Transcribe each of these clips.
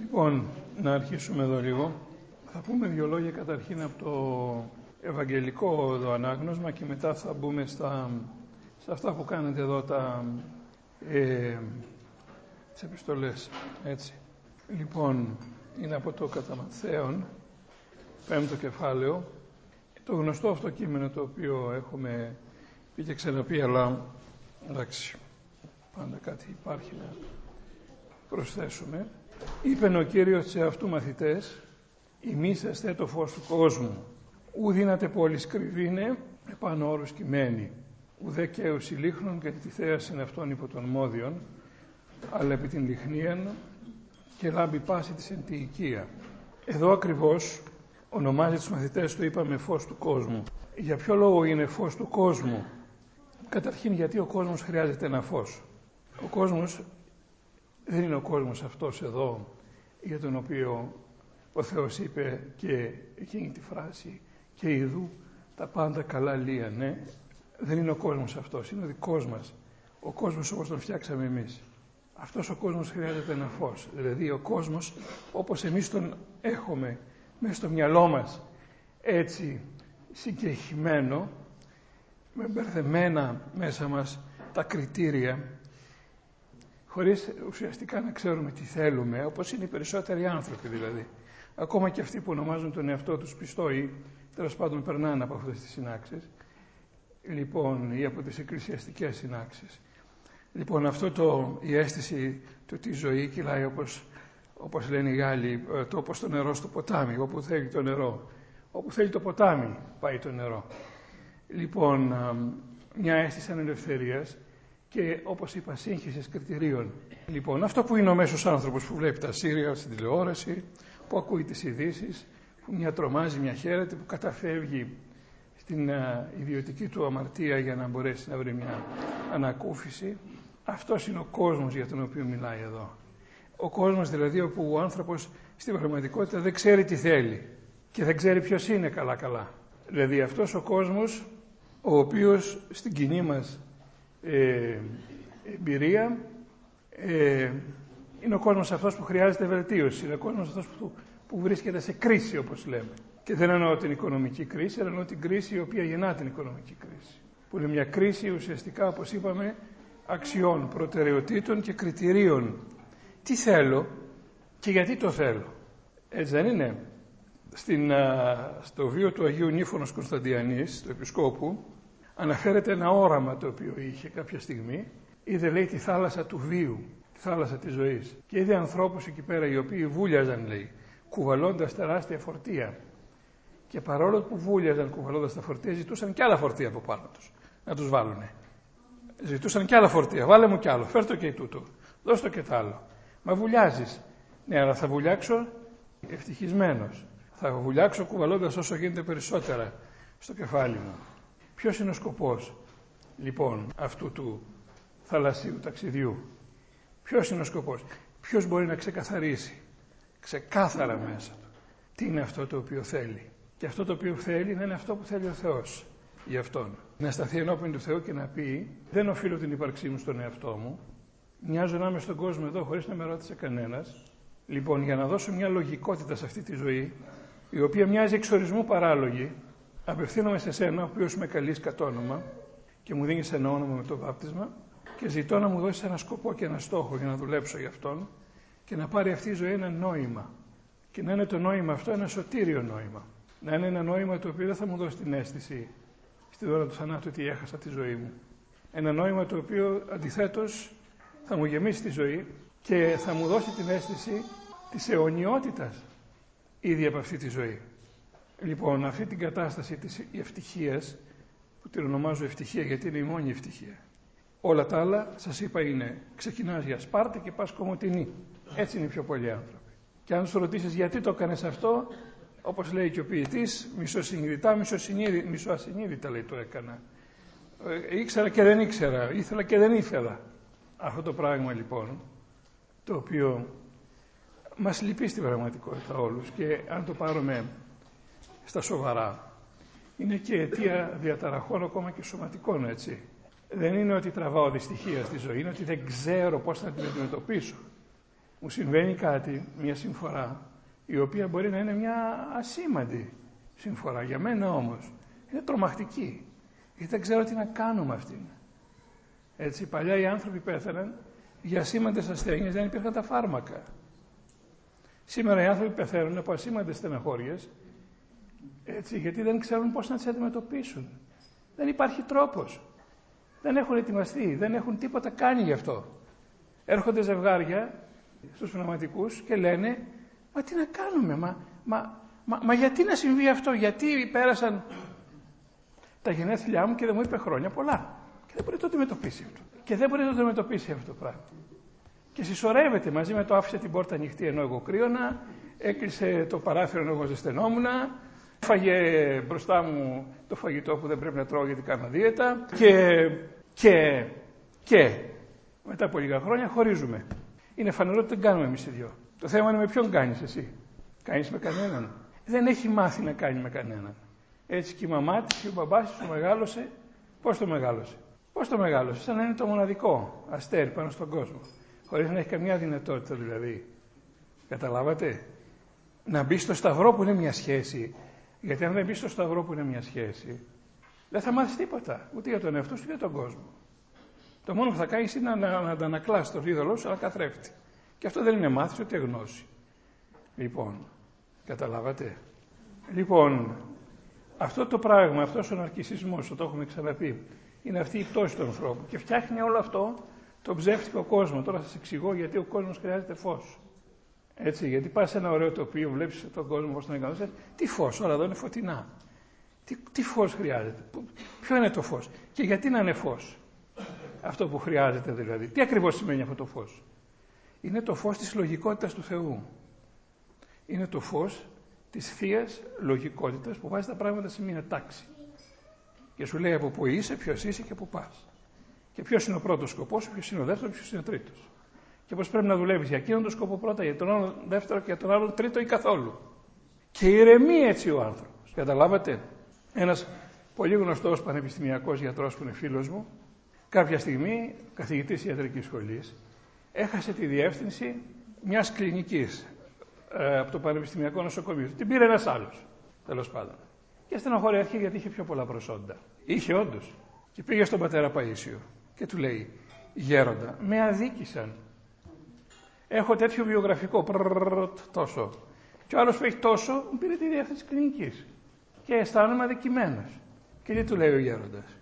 Λοιπόν, να αρχίσουμε εδώ λίγο. Θα πούμε δύο λόγια καταρχήν από το Ευαγγελικό εδώ ανάγνωσμα και μετά θα μπούμε στα, σε αυτά που κάνετε εδώ τα, ε, τις επιστολές. Έτσι. Λοιπόν, είναι από το κατά πέμπτο κεφάλαιο, το γνωστό αυτό κείμενο το οποίο έχουμε πει και ξαναπεί, αλλά εντάξει, πάντα κάτι υπάρχει να προσθέσουμε. Είπε ο Κύριος σε αυτού μαθητές, «Ημίσαστε το φως του κόσμου, ου δύναται πόλης κρυβίνε, επάνω όρους κειμένη, ουδέ και λίχνων και τη θέαση αυτών υπό των μόδιων, αλλά επί την λιχνίαν και λάμπει πάση της εν τη οικία. Εδώ ακριβώς ονομάζει τους μαθητές του είπαμε φως του κόσμου. Για ποιο λόγο είναι φως του κόσμου; Καταρχήν γιατί ο κόσμος χρειάζεται ένα φως. Ο κόσμος δεν είναι ο κόσμος αυτός εδώ για τον οποίο ο Θεός είπε και εκείνη τη φράση και ειδού τα πάντα καλά ναι. Δεν είναι ο κόσμος αυτός, είναι ο δικός μας. Ο κόσμος όπως τον φτιάξαμε εμείς. Αυτός ο κόσμος χρειάζεται ένα φως. Δηλαδή ο κόσμος όπως εμείς τον έχουμε μέσα στο μυαλό μας έτσι συγκεχημένο με μπερδεμένα μέσα μας τα κριτήρια χωρίς ουσιαστικά να ξέρουμε τι θέλουμε, όπως είναι οι περισσότεροι άνθρωποι δηλαδή. Ακόμα και αυτοί που ονομάζουν τον εαυτό τους πιστόοι, τέλος πάντων περνάνε από αυτές τις συνάξεις, λοιπόν, ή από τις εκκλησιαστικές συνάξεις. Λοιπόν, αυτό το, η αίσθηση του ότι η ζωή κυλάει όπως, όπως λένε οι Γάλλοι, ε, το όπως το νερό στο ποτάμι, όπου θέλει το νερό. Όπου θέλει το ποτάμι πάει το νερό. Λοιπόν, μια αίσθηση ανελευθερίας και όπως είπα σύγχυσης κριτηρίων. Λοιπόν, αυτό που είναι ο μέσος άνθρωπος που βλέπει τα σύρια στην τηλεόραση, που ακούει τις ειδήσεις, που μια τρομάζει, μια χαίρεται, που καταφεύγει στην ιδιωτική του αμαρτία για να μπορέσει να βρει μια ανακούφιση. Αυτός είναι ο κόσμος για τον οποίο μιλάει εδώ. Ο κόσμος δηλαδή όπου ο άνθρωπος στην πραγματικότητα δεν ξέρει τι θέλει και δεν ξέρει ποιος είναι καλά-καλά. Δηλαδή αυτός ο κόσμος ο οποίος στην κοινή μας ε, εμπειρία ε, είναι ο κόσμος αυτός που χρειάζεται βελτίωση, είναι ο κόσμος αυτός που, που βρίσκεται σε κρίση όπως λέμε. Και δεν εννοώ την οικονομική κρίση, αλλά εννοώ την κρίση η οποία γεννά την οικονομική κρίση. Που είναι μια κρίση ουσιαστικά όπως είπαμε αξιών, προτεραιοτήτων και κριτηρίων. Τι θέλω και γιατί το θέλω. Έτσι δεν είναι. Στην, στο βίο του Αγίου Νύφωνος Κωνσταντιανής, του Επισκόπου, αναφέρεται ένα όραμα το οποίο είχε κάποια στιγμή. Είδε λέει τη θάλασσα του βίου, τη θάλασσα της ζωής. Και είδε ανθρώπους εκεί πέρα οι οποίοι βούλιαζαν λέει, κουβαλώντας τεράστια φορτία. Και παρόλο που βούλιαζαν κουβαλώντας τα φορτία, ζητούσαν και άλλα φορτία από πάνω τους να τους βάλουνε. Ζητούσαν και άλλα φορτία. Βάλε μου κι άλλο. Φέρ και τούτο. Δώσ' το και τ' άλλο. Μα βουλιάζεις. Ναι, αλλά θα βουλιάξω ευτυχισμένος. Θα βουλιάξω κουβαλώντας όσο γίνεται περισσότερα στο κεφάλι μου. Ποιος είναι ο σκοπός λοιπόν αυτού του θαλασσίου ταξιδιού; Ποιος είναι ο σκοπός; Ποιος μπορεί να ξεκαθαρίσει ξεκάθαρα μέσα του τι είναι αυτό το οποίο θέλει; Και αυτό το οποίο θέλει να είναι αυτό που θέλει ο Θεός για αυτόν. Να σταθεί ενώπιον του Θεού και να πει δεν οφείλω την ύπαρξή μου στον εαυτό μου. Μοιάζω να είμαι στον κόσμο εδώ χωρίς να με ρώτησε κανένας. Λοιπόν, για να δώσω μια λογικότητα σε αυτή τη ζωή, η οποία μοιάζει εξορισμού παράλογη, απευθύνομαι σε σένα, ο οποίος με καλείς κατ' όνομα και μου δίνεις ένα όνομα με το βάπτισμα και ζητώ να μου δώσεις ένα σκοπό και ένα στόχο για να δουλέψω για αυτόν και να πάρει αυτή η ζωή ένα νόημα. Και να είναι το νόημα αυτό ένα σωτήριο νόημα. Να είναι ένα νόημα το οποίο δεν θα μου δώσει την αίσθηση στη ώρα του θανάτου ότι έχασα τη ζωή μου. Ένα νόημα το οποίο αντιθέτως θα μου γεμίσει τη ζωή και θα μου δώσει την αίσθηση της αιωνιότητας ήδη από αυτή τη ζωή. Λοιπόν, αυτή την κατάσταση της ευτυχίας, που την ονομάζω ευτυχία γιατί είναι η μόνη ευτυχία. Όλα τα άλλα, σας είπα, είναι ξεκινάς για Σπάρτη και πας Κομωτινή. Έτσι είναι οι πιο πολλοί άνθρωποι. Και αν σου ρωτήσεις γιατί το έκανες αυτό, όπως λέει και ο ποιητής, μισοσυνειδητά, μισοασυνείδητα λέει το έκανα. Ε, ήξερα και δεν ήξερα, ήθελα και δεν ήθελα. Αυτό το πράγμα λοιπόν, το οποίο μας λυπεί στην πραγματικότητα όλους και αν το πάρουμε στα σοβαρά, είναι και αιτία διαταραχών ακόμα και σωματικών, έτσι. Δεν είναι ότι τραβάω δυστυχία στη ζωή, είναι ότι δεν ξέρω πώς θα την αντιμετωπίσω. μου συμβαίνει κάτι, μια συμφορά, η οποία μπορεί να είναι μια ασήμαντη συμφορά. Για μένα όμως είναι τρομακτική. Γιατί δεν ξέρω τι να κάνω με αυτήν. Έτσι, παλιά οι άνθρωποι πέθαναν για ασήμαντες ασθένειες, δεν υπήρχαν τα φάρμακα. Σήμερα οι άνθρωποι πεθαίνουν από ασήμαντες στεναχώριες, έτσι, γιατί δεν ξέρουν πώς να τις αντιμετωπίσουν. Δεν υπάρχει τρόπος. Δεν έχουν ετοιμαστεί, δεν έχουν τίποτα κάνει γι' αυτό. Έρχονται ζευγάρια στους πνευματικούς και λένε «Μα τι να κάνουμε, μα, μα, μα, μα γιατί να συμβεί αυτό, γιατί πέρασαν τα γενέθλιά μου και δεν μου είπε χρόνια πολλά». Και δεν μπορεί να το αντιμετωπίσει αυτό. Και δεν μπορεί να το αντιμετωπίσει αυτό το πράγμα. Και συσσωρεύεται μαζί με το άφησε την πόρτα ανοιχτή ενώ εγώ κρύωνα, έκλεισε το παράθυρο ενώ εγώ ζεσθενόμουν, φάγε μπροστά μου το φαγητό που δεν πρέπει να τρώω γιατί κάνω δίαιτα και, και, και μετά από λίγα χρόνια χωρίζουμε. Είναι φανερό ότι δεν κάνουμε εμείς οι δυο. Το θέμα είναι με ποιον κάνεις εσύ. Κάνεις με κανέναν. Δεν έχει μάθει να κάνει με κανέναν. Έτσι και η μαμά της και ο μπαμπάς της το μεγάλωσε. Πώς το μεγάλωσε; Πώς το μεγάλωσε, σαν να είναι το μοναδικό αστέρι πάνω στον κόσμο. Χωρίς να έχει καμιά δυνατότητα δηλαδή. Καταλάβατε; Να μπει στο σταυρό που είναι μια σχέση. Γιατί αν δεν μπεις στο σταυρό που είναι μια σχέση, δεν θα μάθεις τίποτα. Ούτε για τον εαυτό σου, ούτε για τον κόσμο. Το μόνο που θα κάνεις είναι να, να, αντανακλά το είδωλό σου, αλλά καθρέφτη. Και αυτό δεν είναι μάθηση ούτε γνώση. Λοιπόν, καταλάβατε; Λοιπόν, αυτό το πράγμα, αυτός ο ναρκισισμός, το έχουμε ξαναπεί, είναι αυτή η πτώση του ανθρώπου. Και φτιάχνει όλο αυτό το ψεύτικο κόσμο. Τώρα σας εξηγώ γιατί ο κόσμος χρειάζεται φως. Έτσι, γιατί πας σε ένα ωραίο τοπίο, βλέπεις τον κόσμο πώς τον εγκαταλείψει. Τι φως, όλα εδώ είναι φωτεινά. Τι, τι φως χρειάζεται, Ποιο είναι το φως; Και γιατί να είναι φως; Αυτό που χρειάζεται δηλαδή. Τι ακριβώς σημαίνει αυτό το φως; Είναι το φως της λογικότητας του Θεού. Είναι το φως της θείας λογικότητας που βάζει τα πράγματα σε μια τάξη. Και σου λέει από πού είσαι, ποιος είσαι και πού πας. Και ποιος είναι ο πρώτος σκοπός, ποιος είναι ο δεύτερος, ποιος είναι ο τρίτος. Και πώ πρέπει να δουλεύεις για εκείνον τον σκοπό πρώτα, για τον άλλο δεύτερο και για τον άλλο τρίτο ή καθόλου. Και ηρεμεί έτσι ο άνθρωπος. Καταλάβατε; Ένας πολύ γνωστός πανεπιστημιακός γιατρός που είναι φίλος μου, κάποια στιγμή, καθηγητής ιατρικής σχολής, έχασε τη διεύθυνση μιας κλινικής ε, από το Πανεπιστημιακό Νοσοκομείο. Την πήρε ένας άλλος, τέλος πάντων. Και στενοχωρέθηκε γιατί είχε πιο πολλά προσόντα. Είχε όντως. Και πήγε στον πατέρα Παΐσιο και του λέει «Γέροντα, με αδίκησαν. Έχω τέτοιο βιογραφικό, πρρρρρ, τόσο. Και ο άλλος που έχει τόσο, μου πήρε τη διεύθυνση κλινικής. Και αισθάνομαι αδικημένος. Και τι του λέει ο γέροντας.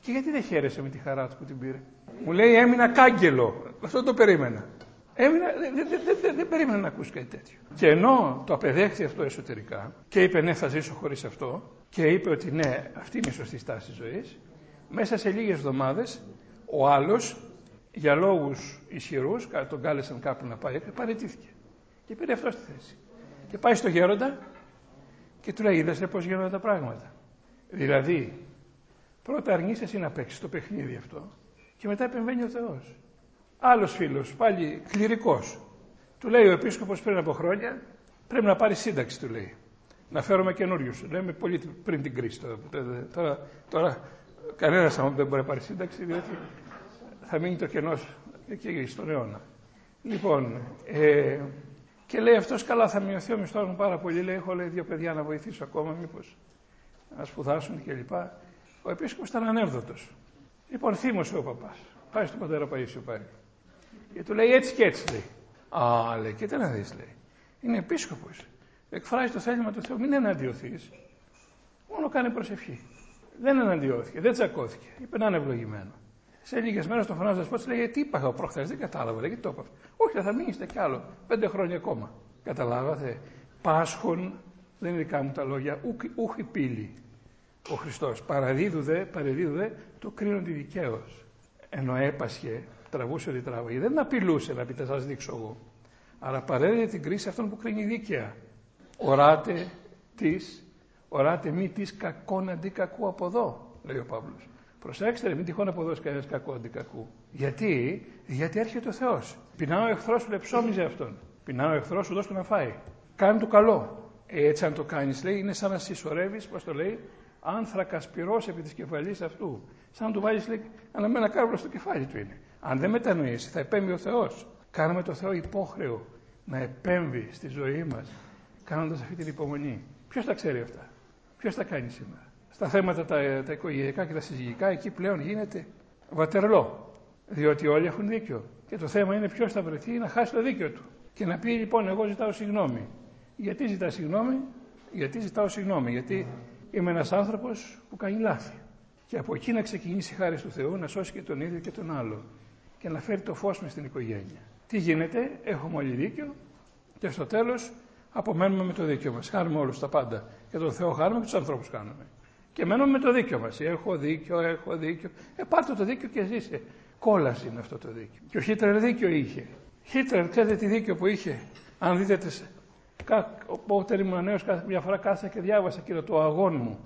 Και γιατί δεν χαίρεσε με τη χαρά του που την πήρε. Μου λέει έμεινα κάγκελο. Αυτό το περίμενα. Έμεινα, δεν δε, δε, δε, περίμενα να ακούσει κάτι τέτοιο. Και ενώ το απεδέχθη αυτό εσωτερικά και είπε ναι θα ζήσω χωρίς αυτό και είπε ότι ναι αυτή είναι η σωστή στάση ζωής, μέσα σε λίγες εβδομάδες ο άλλος για λόγους ισχυρούς, τον κάλεσαν κάπου να πάει, παραιτήθηκε. Και πήρε αυτό στη θέση. Και πάει στο γέροντα και του λέει: Είδες πώς γίνονται τα πράγματα. Δηλαδή, πρώτα αρνείσαι εσύ να παίξεις το παιχνίδι αυτό και μετά επεμβαίνει ο Θεός. Άλλος φίλος, πάλι κληρικός, του λέει ο επίσκοπος πριν από χρόνια: Πρέπει να πάρεις σύνταξη, του λέει. Να φέρουμε καινούριους. Λέμε πολύ πριν την κρίση τώρα. Τώρα, τώρα κανένας άνθρωπος δεν μπορεί να πάρει σύνταξη, διότι θα μείνει το κενός εκεί στον αιώνα. Λοιπόν, ε, και λέει αυτός καλά, θα μειωθεί ο μισθός μου πάρα πολύ. Λέει: Έχω λέει, δύο παιδιά να βοηθήσω ακόμα, μήπως να σπουδάσουν κλπ. Ο επίσκοπος ήταν ανέβδοτος. Λοιπόν, θύμωσε ο παπάς. Πάει στον πατέρα Παΐσιο πάλι. Και του λέει έτσι και έτσι λέει. Α, λέει, και τι να δεις, λέει. Είναι επίσκοπος. Εκφράζει το θέλημα του Θεού. Μην εναντιωθείς. Μόνο κάνει προσευχή. Δεν εναντιώθηκε, δεν τσακώθηκε. Είπε να είναι ευλογημένο. Σε λίγες μέρες το φωνάζω πω λέει: Τι είπα εγώ προχθές, δεν κατάλαβα. Λέει: το είπα. Όχι, θα μείνετε κι άλλο. Πέντε χρόνια ακόμα. Καταλάβατε. Πάσχων, δεν είναι δικά μου τα λόγια, ούχι πύλη ο Χριστός. Παραδίδουδε, παραδίδουδε, το κρίνονται δικαίως. Ενώ έπασχε, τραβούσε ό,τι τραβούσε. Δεν απειλούσε να πείτε, σας δείξω εγώ. Αλλά παρέδιδε την κρίση αυτών που κρίνει δίκαια. Οράτε τη, οράτε μη τη κακόν αντί κακού από εδώ, λέει ο Παύλος. Προσέξτε, μην τυχόν αποδώσει κανένας κακό αντί κακού. Γιατί, γιατί έρχεται ο Θεός. Πεινά ο εχθρός σου, ψώμιζε αυτόν. Πεινά ο εχθρός σου, δώσ' του να φάει. Κάνει το καλό. Ε, έτσι, αν το κάνεις, λέει, είναι σαν να συσσωρεύεις, πώς το λέει, άνθρακα σπυρός επί της κεφαλής αυτού. Σαν να του βάλει, λέει, ένα κάρβο στο κεφάλι του είναι. Αν δεν μετανοήσει, θα επέμβει ο Θεός. Κάνουμε το Θεό υπόχρεο να επέμβει στη ζωή μας, κάνοντας αυτή την υπομονή. Ποιος τα ξέρει αυτά, ποιος τα κάνει σήμερα; Στα θέματα τα, τα οικογενειακά και τα συζυγικά, εκεί πλέον γίνεται βατερλό. Διότι όλοι έχουν δίκιο. Και το θέμα είναι ποιος θα βρεθεί να χάσει το δίκιο του. Και να πει λοιπόν, εγώ ζητάω συγγνώμη. Γιατί ζητάς συγγνώμη, Γιατί ζητάω συγγνώμη, Γιατί είμαι ένας άνθρωπος που κάνει λάθη. Και από εκεί να ξεκινήσει η χάρη του Θεού να σώσει και τον ίδιο και τον άλλο. Και να φέρει το φως μες στην οικογένεια. Τι γίνεται, έχουμε όλοι δίκιο και στο τέλος απομένουμε με το δίκιο μας. Χάνουμε όλους τα πάντα. Και τον Θεό χάνουμε και τους ανθρώπους χάνουμε. Και μένουμε με το δίκιο μας. Έχω δίκιο, έχω δίκιο. Ε, πάρτε το δίκιο και ζήσε. Κόλαση είναι αυτό το δίκιο. Και ο Χίτλερ δίκιο είχε. Χίτλερ, ξέρετε τι δίκιο που είχε. Αν δείτε τις... Όταν ήμουν νέος, μια φορά κάθεσα και διάβασα και το αγών μου.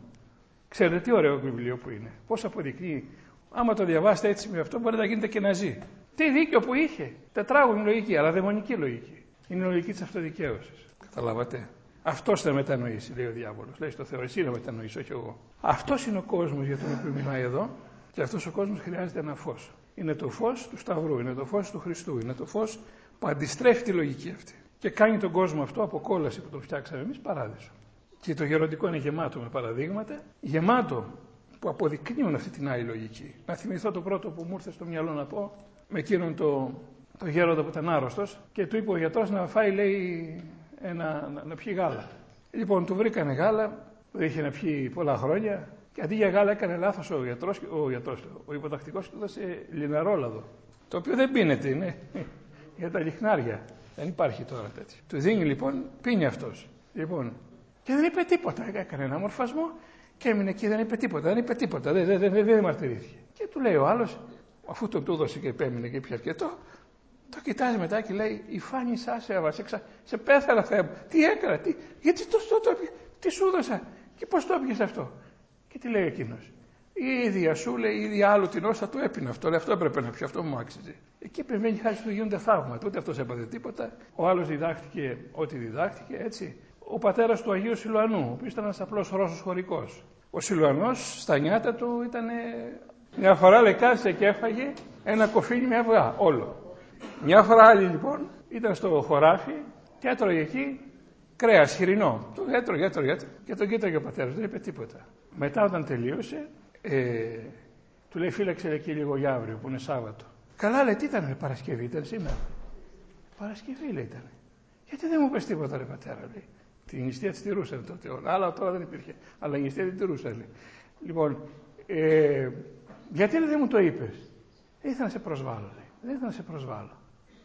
Ξέρετε τι ωραίο βιβλίο που είναι. Πώς αποδεικνύει. Άμα το διαβάσετε έτσι με αυτό, μπορείτε να γίνετε και να ζει. Τι δίκιο που είχε. Τετράγωνη λογική, αλλά δαιμονική λογική. Είναι η λογική της αυτοδικαίωσης. Καταλάβατε; Αυτός θα μετανοήσει, λέει ο διάβολος. Λέει στο Θεό, εσύ να μετανοήσει, όχι εγώ. Αυτός είναι ο κόσμος για τον οποίο μιλάει εδώ και αυτός ο κόσμος χρειάζεται ένα φως. Είναι το φως του Σταυρού, είναι το φως του Χριστού, είναι το φως που αντιστρέφει τη λογική αυτή. Και κάνει τον κόσμο αυτό από κόλαση που τον φτιάξαμε εμείς παράδεισο. Και το γεροντικό είναι γεμάτο με παραδείγματα, γεμάτο που αποδεικνύουν αυτή την άλλη λογική. Να θυμηθώ το πρώτο που μου ήρθε στο μυαλό να πω, με εκείνον το, το γέροντα που ήταν άρρωστος και του είπε ο γιατρός να φάει, λέει, ένα, να, να πιει γάλα. Λοιπόν, του βρήκανε γάλα, που είχε να πιει πολλά χρόνια και αντί για γάλα έκανε λάθος ο γιατρός, ο, γιατρός, ο υποτακτικός του έδωσε λιναρόλαδο. Το οποίο δεν πίνεται, είναι για τα λιχνάρια. Δεν υπάρχει τώρα τέτοιο. Του δίνει λοιπόν, πίνει αυτός. Λοιπόν, και δεν είπε τίποτα. Έκανε ένα μορφασμό και έμεινε εκεί, δεν είπε τίποτα. Δεν είπε τίποτα. Δεν, δεν, δεν, δεν μαρτυρήθηκε. Και του λέει ο άλλος, αφού τον του έδωσε και επέμεινε και πια αρκετό, το κοιτάζει μετά και λέει: Η φάνη σας έβασε. Σε πέθανα Θεέ μου. Τι έκανα, τι, γιατί το, το, το, τι σου έδωσα και πώς το έπιασε αυτό; Και τι λέει εκείνος. Η ίδια σου λέει, η ίδια άλλου την όσα του έπινε αυτό. Λέει, αυτό έπρεπε να πιω, αυτό μου άξιζε. Εκεί περιμένει χάρη του γίνονται θαύματα. Ούτε αυτός έπαθε τίποτα. Ο άλλος διδάχτηκε ό,τι διδάχτηκε, έτσι. Ο πατέρας του Αγίου Σιλουανού, ο οποίος ήταν ένας απλός Ρώσος χωρικός. Ο Σιλουανός στα νιάτα του ήταν. Μια φορά λέει κάθισε και έφαγε ένα κοφίνι με αυγά, όλο. Μια φορά άλλη λοιπόν ήταν στο χωράφι και έτρωγε εκεί κρέας χοιρινό. Το έτρωγε, έτρωγε, έτρωγε και τον κοίταγε ο πατέρας, δεν είπε τίποτα. Μετά όταν τελείωσε, ε, του λέει φύλαξε εκεί λίγο για αύριο που είναι Σάββατο. Καλά λέει τι ήταν Παρασκευή, ήταν σήμερα. Παρασκευή λέει ήταν. Γιατί δεν μου πες τίποτα ρε πατέρα λέει. Την νηστεία της τηρούσαν τότε όλα. Άλλα τώρα δεν υπήρχε. Αλλά η νηστεία την τηρούσαν λέει. Λοιπόν, ε, γιατί δεν μου το είπες. Δεν ήθελα να σε προσβάλλω λέει. Δεν ήθελα να σε προσβάλλω.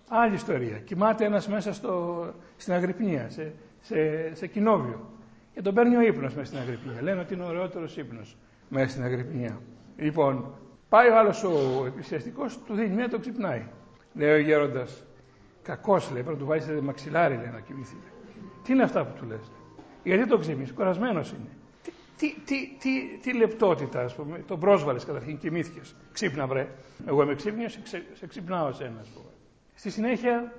Άλλη ιστορία. Κοιμάται ένας μέσα στο, στην Αγρυπνία, σε, σε, σε κοινόβιο. Και τον παίρνει ο ύπνος μέσα στην Αγρυπνία. Λένε ότι είναι ο ωραιότερος ύπνος μέσα στην Αγρυπνία. Λοιπόν, πάει ο άλλος ο εκκλησιαστικό, του δίνει μία, το ξυπνάει. Λέει ο γέροντας, κακός λέει, πρέπει να του βάλει μαξιλάρι λέει, να κοιμηθεί. Τι είναι αυτά που του λες. Γιατί το ξυπνήσει, κουρασμένος είναι. Τι, τι, τι, τι, τι λεπτότητα, ας πούμε, τον πρόσβαλες καταρχήν, κοιμήθηκες. Ξύπνα, βρε. Εγώ είμαι ξύπνιος, σε, σε ξυπνάω εσένα, ας πούμε. Στη συνέχεια,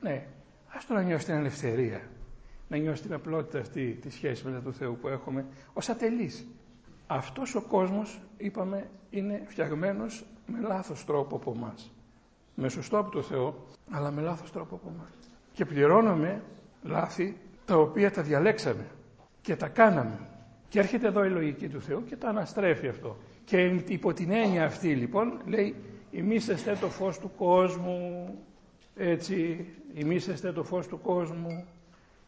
ναι, ας το να νιώσεις την ελευθερία. Να νιώσεις την απλότητα αυτή τη σχέση μετά του Θεού που έχουμε ως ατελή. Αυτός ο κόσμος, είπαμε, είναι φτιαγμένος με λάθος τρόπο από εμάς. Με σωστό από το Θεό, αλλά με λάθος τρόπο από εμάς. Και πληρώνουμε λάθη τα οποία τα διαλέξαμε και τα κάναμε. Και έρχεται εδώ η λογική του Θεού και το αναστρέφει αυτό. Και υπό την έννοια αυτή λοιπόν λέει «Ημίσεστε το φως του κόσμου, έτσι, ημίσεστε το φως του κόσμου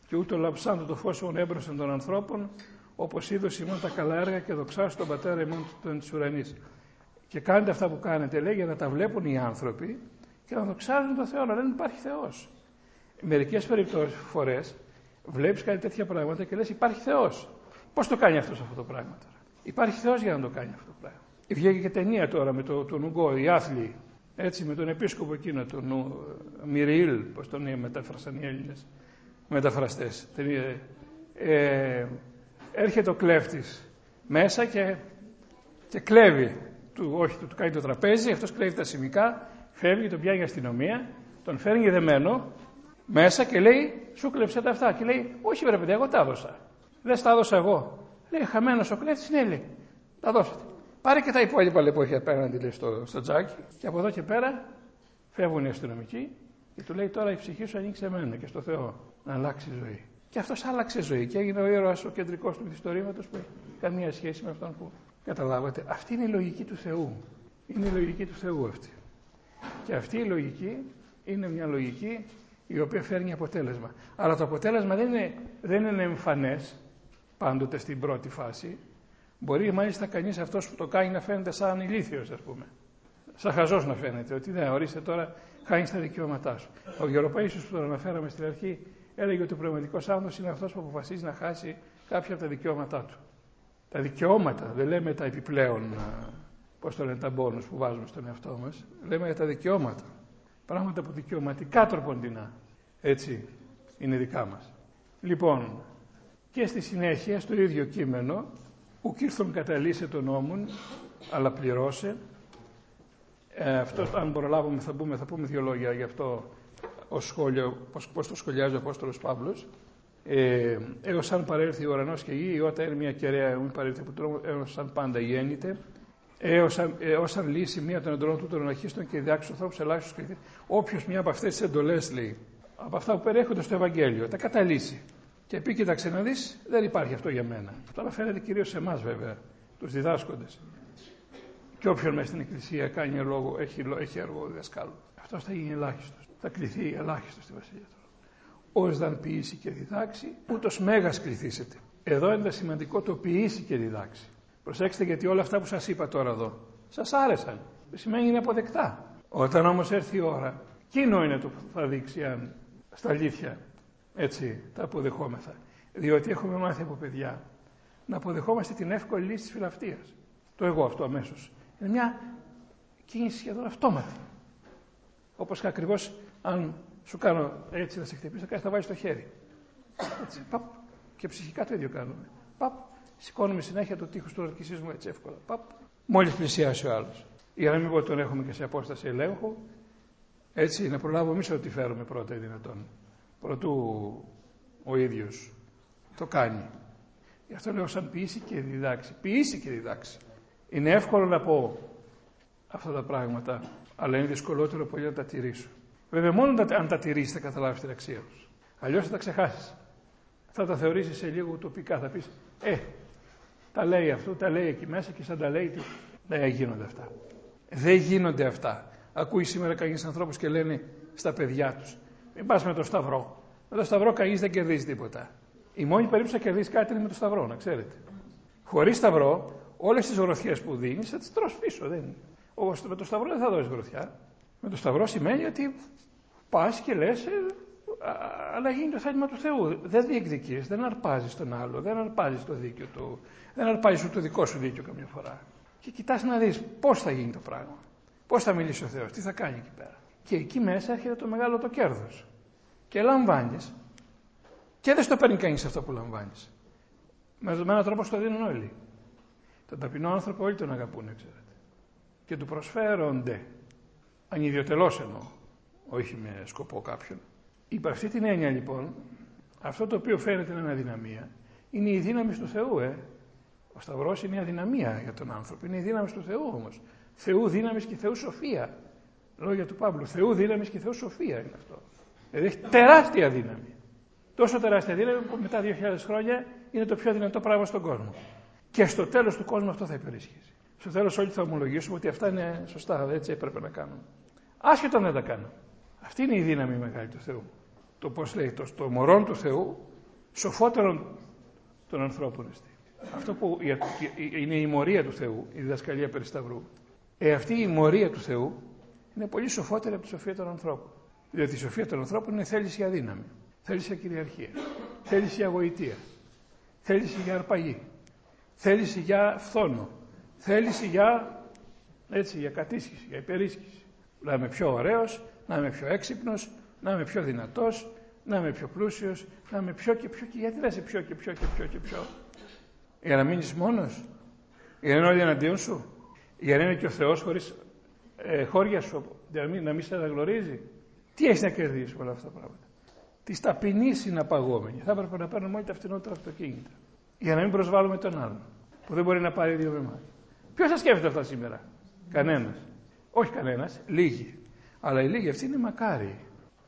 και ούτω λαψάντο το φως ον των ανθρώπων όπως είδος ημών τα καλά έργα και δοξάσου τον πατέρα ημών των της ουρανής. Και κάνετε αυτά που κάνετε, λέει, για να τα βλέπουν οι άνθρωποι και να δοξάζουν τον Θεό, να δεν υπάρχει Θεός. Μερικές φορές βλέπεις κάτι τέτοια πράγματα και λες: Υπάρχει Θεός. Πώς το κάνει αυτός αυτό το πράγμα τώρα; Υπάρχει Θεός για να το κάνει αυτό το πράγμα. Βγήκε και ταινία τώρα με τον το Ουγκό, οι άθλοι, έτσι με τον επίσκοπο εκείνο, τον Μυριήλ, πώς τον μεταφράσαν οι Έλληνες μεταφραστές. Ε, έρχεται ο κλέφτης μέσα και, και κλέβει. Του, όχι, του, του κάνει το τραπέζι, αυτός κλέβει τα σημικά, φεύγει, τον πιάνει η αστυνομία, τον φέρνει δεμένο μέσα και λέει, σου κλέψε τα αυτά. Και λέει, όχι βρε παιδιά, εγώ τα έδωσα. Δεν τα έδωσα εγώ. Λέει, χαμένος ο κλέφτης, ναι, λέει, τα δώσατε. Πάρε και τα υπόλοιπα λέει, που έχει απέναντι λέει, στο, στο τζάκι και από εδώ και πέρα φεύγουν οι αστυνομικοί Και του λέει τώρα η ψυχή σου ανοίξει εμένα και στο Θεό να αλλάξει ζωή. Και αυτός άλλαξε ζωή και έγινε ο ήρωας ο κεντρικός του μυθιστορήματος που έχει καμία σχέση με αυτόν που καταλάβατε. Αυτή είναι η λογική του Θεού. Είναι η λογική του Θεού αυτή. Και αυτή η λογική είναι μια λογική η οποία φέρνει αποτέλεσμα. Αλλά το αποτέλεσμα δεν είναι, δεν είναι εμφανές πάντοτε στην πρώτη φάση. Μπορεί μάλιστα κανείς αυτός που το κάνει να φαίνεται σαν ηλίθιος ας πούμε. Σαν χαζός να φαίνεται. Ότι ναι, ορίστε τώρα χάνεις τα δικαιώματά σου. Ο Γεροπαΐσιος που τον αναφέραμε στην αρχή έλεγε ότι ο πνευματικός άνθρωπος είναι αυτός που αποφασίζει να χάσει κάποια από τα δικαιώματά του. Τα δικαιώματα, δεν λέμε τα επιπλέον, πώς το λένε τα μπόνους που βάζουμε στον εαυτό μας, λέμε για τα δικαιώματα. Πράγματα που δικαιωματικά τροποντινά. Έτσι είναι δικά μας. Λοιπόν, και στη συνέχεια στο ίδιο κείμενο, ουκ ήρθον καταλύσε τον νόμον, αλλά πληρώσε. Ε, αυτό, αν προλάβουμε, θα πούμε, θα πούμε δύο λόγια γι' αυτό ως σχόλιο, πώς, πώς το σχολιάζει ο Απόστολος Παύλος. Ε, έως αν παρέλθει ο ουρανός και η γη, όταν είναι μια κεραία, μην παρέλθει από τρόμο, έως αν πάντα γέννηται, έως αν, έως αν λύσει μία των εντολών του των ελαχίστων και διδάξει του ανθρώπου ελάχιστου και όποιος μια από αυτές τις εντολές λέει, από αυτά που περιέχονται στο Ευαγγέλιο, τα καταλύσει. Και πει, κοίταξε να δεις, δεν υπάρχει αυτό για μένα. Αυτό αναφέρεται κυρίως σε εμάς βέβαια, τους διδάσκοντες. Και όποιον μέσα στην Εκκλησία κάνει λόγο, έχει, έχει έργο διδασκάλου. Αυτός θα γίνει ελάχιστος θα κληθεί ελάχιστος στη Βασιλεία του. Ως δαν ποιήσει και διδάξει, ούτως μέγας κληθήσετε. Εδώ είναι σημαντικό το ποιήσει και διδάξει. Προσέξτε γιατί όλα αυτά που σας είπα τώρα εδώ, σας άρεσαν. Δεν σημαίνει είναι αποδεκτά. Όταν όμως έρθει η ώρα, εκείνο είναι το που θα δείξει αν στα αλήθεια έτσι τα αποδεχόμεθα. Διότι έχουμε μάθει από παιδιά να αποδεχόμαστε την εύκολη λύση της φιλαυτίας. Το εγώ αυτό αμέσως. Είναι μια κίνηση σχεδόν αυτόματη. Όπως ακριβώς αν σου κάνω έτσι να σε χτυπήσω, κάτι θα βάλει το χέρι. Έτσι, παπ. Και ψυχικά το ίδιο κάνουμε. Παπ. Σηκώνουμε συνέχεια το τείχος του ορκισισμού έτσι εύκολα. Παπ. Μόλις πλησιάσει ο άλλος. Για να μην πω ότι τον έχουμε και σε απόσταση ελέγχου, έτσι να προλάβουμε εμείς ότι φέρουμε πρώτα ή δυνατόν. Πρωτού ο ίδιος το κάνει. Γι' αυτό λέω σαν ποιήσει και διδάξει. Ποιήσει και διδάξει. Είναι εύκολο να πω αυτά τα πράγματα, αλλά είναι δυσκολότερο πολύ να τα τηρήσω. Βέβαια, μόνο αν τα τηρήσει θα καταλάβεις την αξία τους. Αλλιώς θα τα ξεχάσεις. Θα τα θεωρήσεις σε λίγο τοπικά. Θα πεις, Ε, τα λέει αυτό, τα λέει εκεί μέσα και σαν τα λέει. Δεν γίνονται αυτά. Δεν γίνονται αυτά. Ακούει σήμερα κανείς ανθρώπους και λένε στα παιδιά τους, Μην πας με το σταυρό. Με το σταυρό κανείς δεν κερδίζει τίποτα. Η μόνη περίπτωση να κερδίσει κάτι είναι με το σταυρό, να ξέρετε. Χωρίς σταυρό, όλες τις γροθιέ που δίνεις θα τις τρώ πίσω. Δεν. με το σταυρό δεν θα δώσεις γροθιά. Με το σταυρό σημαίνει ότι πας και λες, ε, αλλά γίνει το θέλημα του Θεού. Δεν διεκδικείς, δεν αρπάζεις τον άλλο, δεν αρπάζεις το δίκιο του, δεν αρπάζεις το δικό σου δίκιο καμιά φορά. Και κοιτάς να δεις πώς θα γίνει το πράγμα. Πώς θα μιλήσει ο Θεός, τι θα κάνει εκεί πέρα. Και εκεί μέσα έρχεται το μεγάλο το κέρδος. Και λαμβάνεις. Και δεν στο παίρνει κανείς αυτό που λαμβάνεις. Με έναν τρόπο στο δίνουν όλοι. Τον ταπεινό άνθρωπο όλοι τον αγαπούν, ξέρετε. Και του προσφέρονται. Ανιδιοτελώς εννοώ όχι με σκοπό κάποιον. Υπ' αυτή την έννοια λοιπόν, αυτό το οποίο φαίνεται να είναι αδυναμία, είναι η δύναμη του Θεού, ε. Ο Σταυρός είναι η αδυναμία για τον άνθρωπο, είναι η δύναμη του Θεού όμως. Θεού δύναμης και Θεού σοφία. Λόγια του Παύλου. Θεού δύναμης και Θεού σοφία είναι αυτό. Δηλαδή έχει τεράστια δύναμη. Τόσο τεράστια δύναμη που μετά 2.000 χρόνια είναι το πιο δυνατό πράγμα στον κόσμο. Και στο τέλος του κόσμου αυτό θα υπερισχύσει. Στο τέλος όλοι θα ομολογήσουμε ότι αυτά είναι σωστά, έτσι έπρεπε να κάνουμε. Άσχετο αν δεν τα κάνουμε. Αυτή είναι η δύναμη μεγάλη του Θεού. Το πώς λέει, το, το μωρόν του Θεού, σοφότερον των ανθρώπων εστί. Αυτό που είναι η μορία του Θεού, η διδασκαλία περί Σταυρού. Ε, αυτή η μορία του Θεού είναι πολύ σοφότερη από τη σοφία των ανθρώπων. Διότι η σοφία των ανθρώπων είναι θέληση για δύναμη, θέληση για κυριαρχία, θέληση για γοητεία, θέληση για αρπαγή, θέληση για φθόνο, θέληση για, έτσι, για κατήσχηση, για υπερίσχυση. Να είμαι πιο ωραίος, να είμαι πιο έξυπνος, να είμαι πιο δυνατός, να είμαι πιο πλούσιος, να είμαι πιο και πιο και γιατί να είσαι πιο και πιο και πιο και πιο; Για να μείνεις μόνος, για να είναι όλοι εναντίον σου, για να είναι και ο Θεός χωρίς ε, χώρια σου, για να μην, να μην σε αναγνωρίζει. Τι έχεις να κερδίσεις όλα αυτά τα πράγματα; Τη ταπεινή είναι απαγόμενη. Θα έπρεπε να παίρνουμε όλοι τα φτηνότερα αυτοκίνητα. Για να μην προσβάλλουμε τον άλλον. Που δεν μπορεί να πάρει δύο με εμάς. Ποιος θα σκέφτεται αυτά σήμερα, Κανένας. Όχι κανένας, λίγοι. Αλλά οι λίγοι αυτοί είναι μακάρι.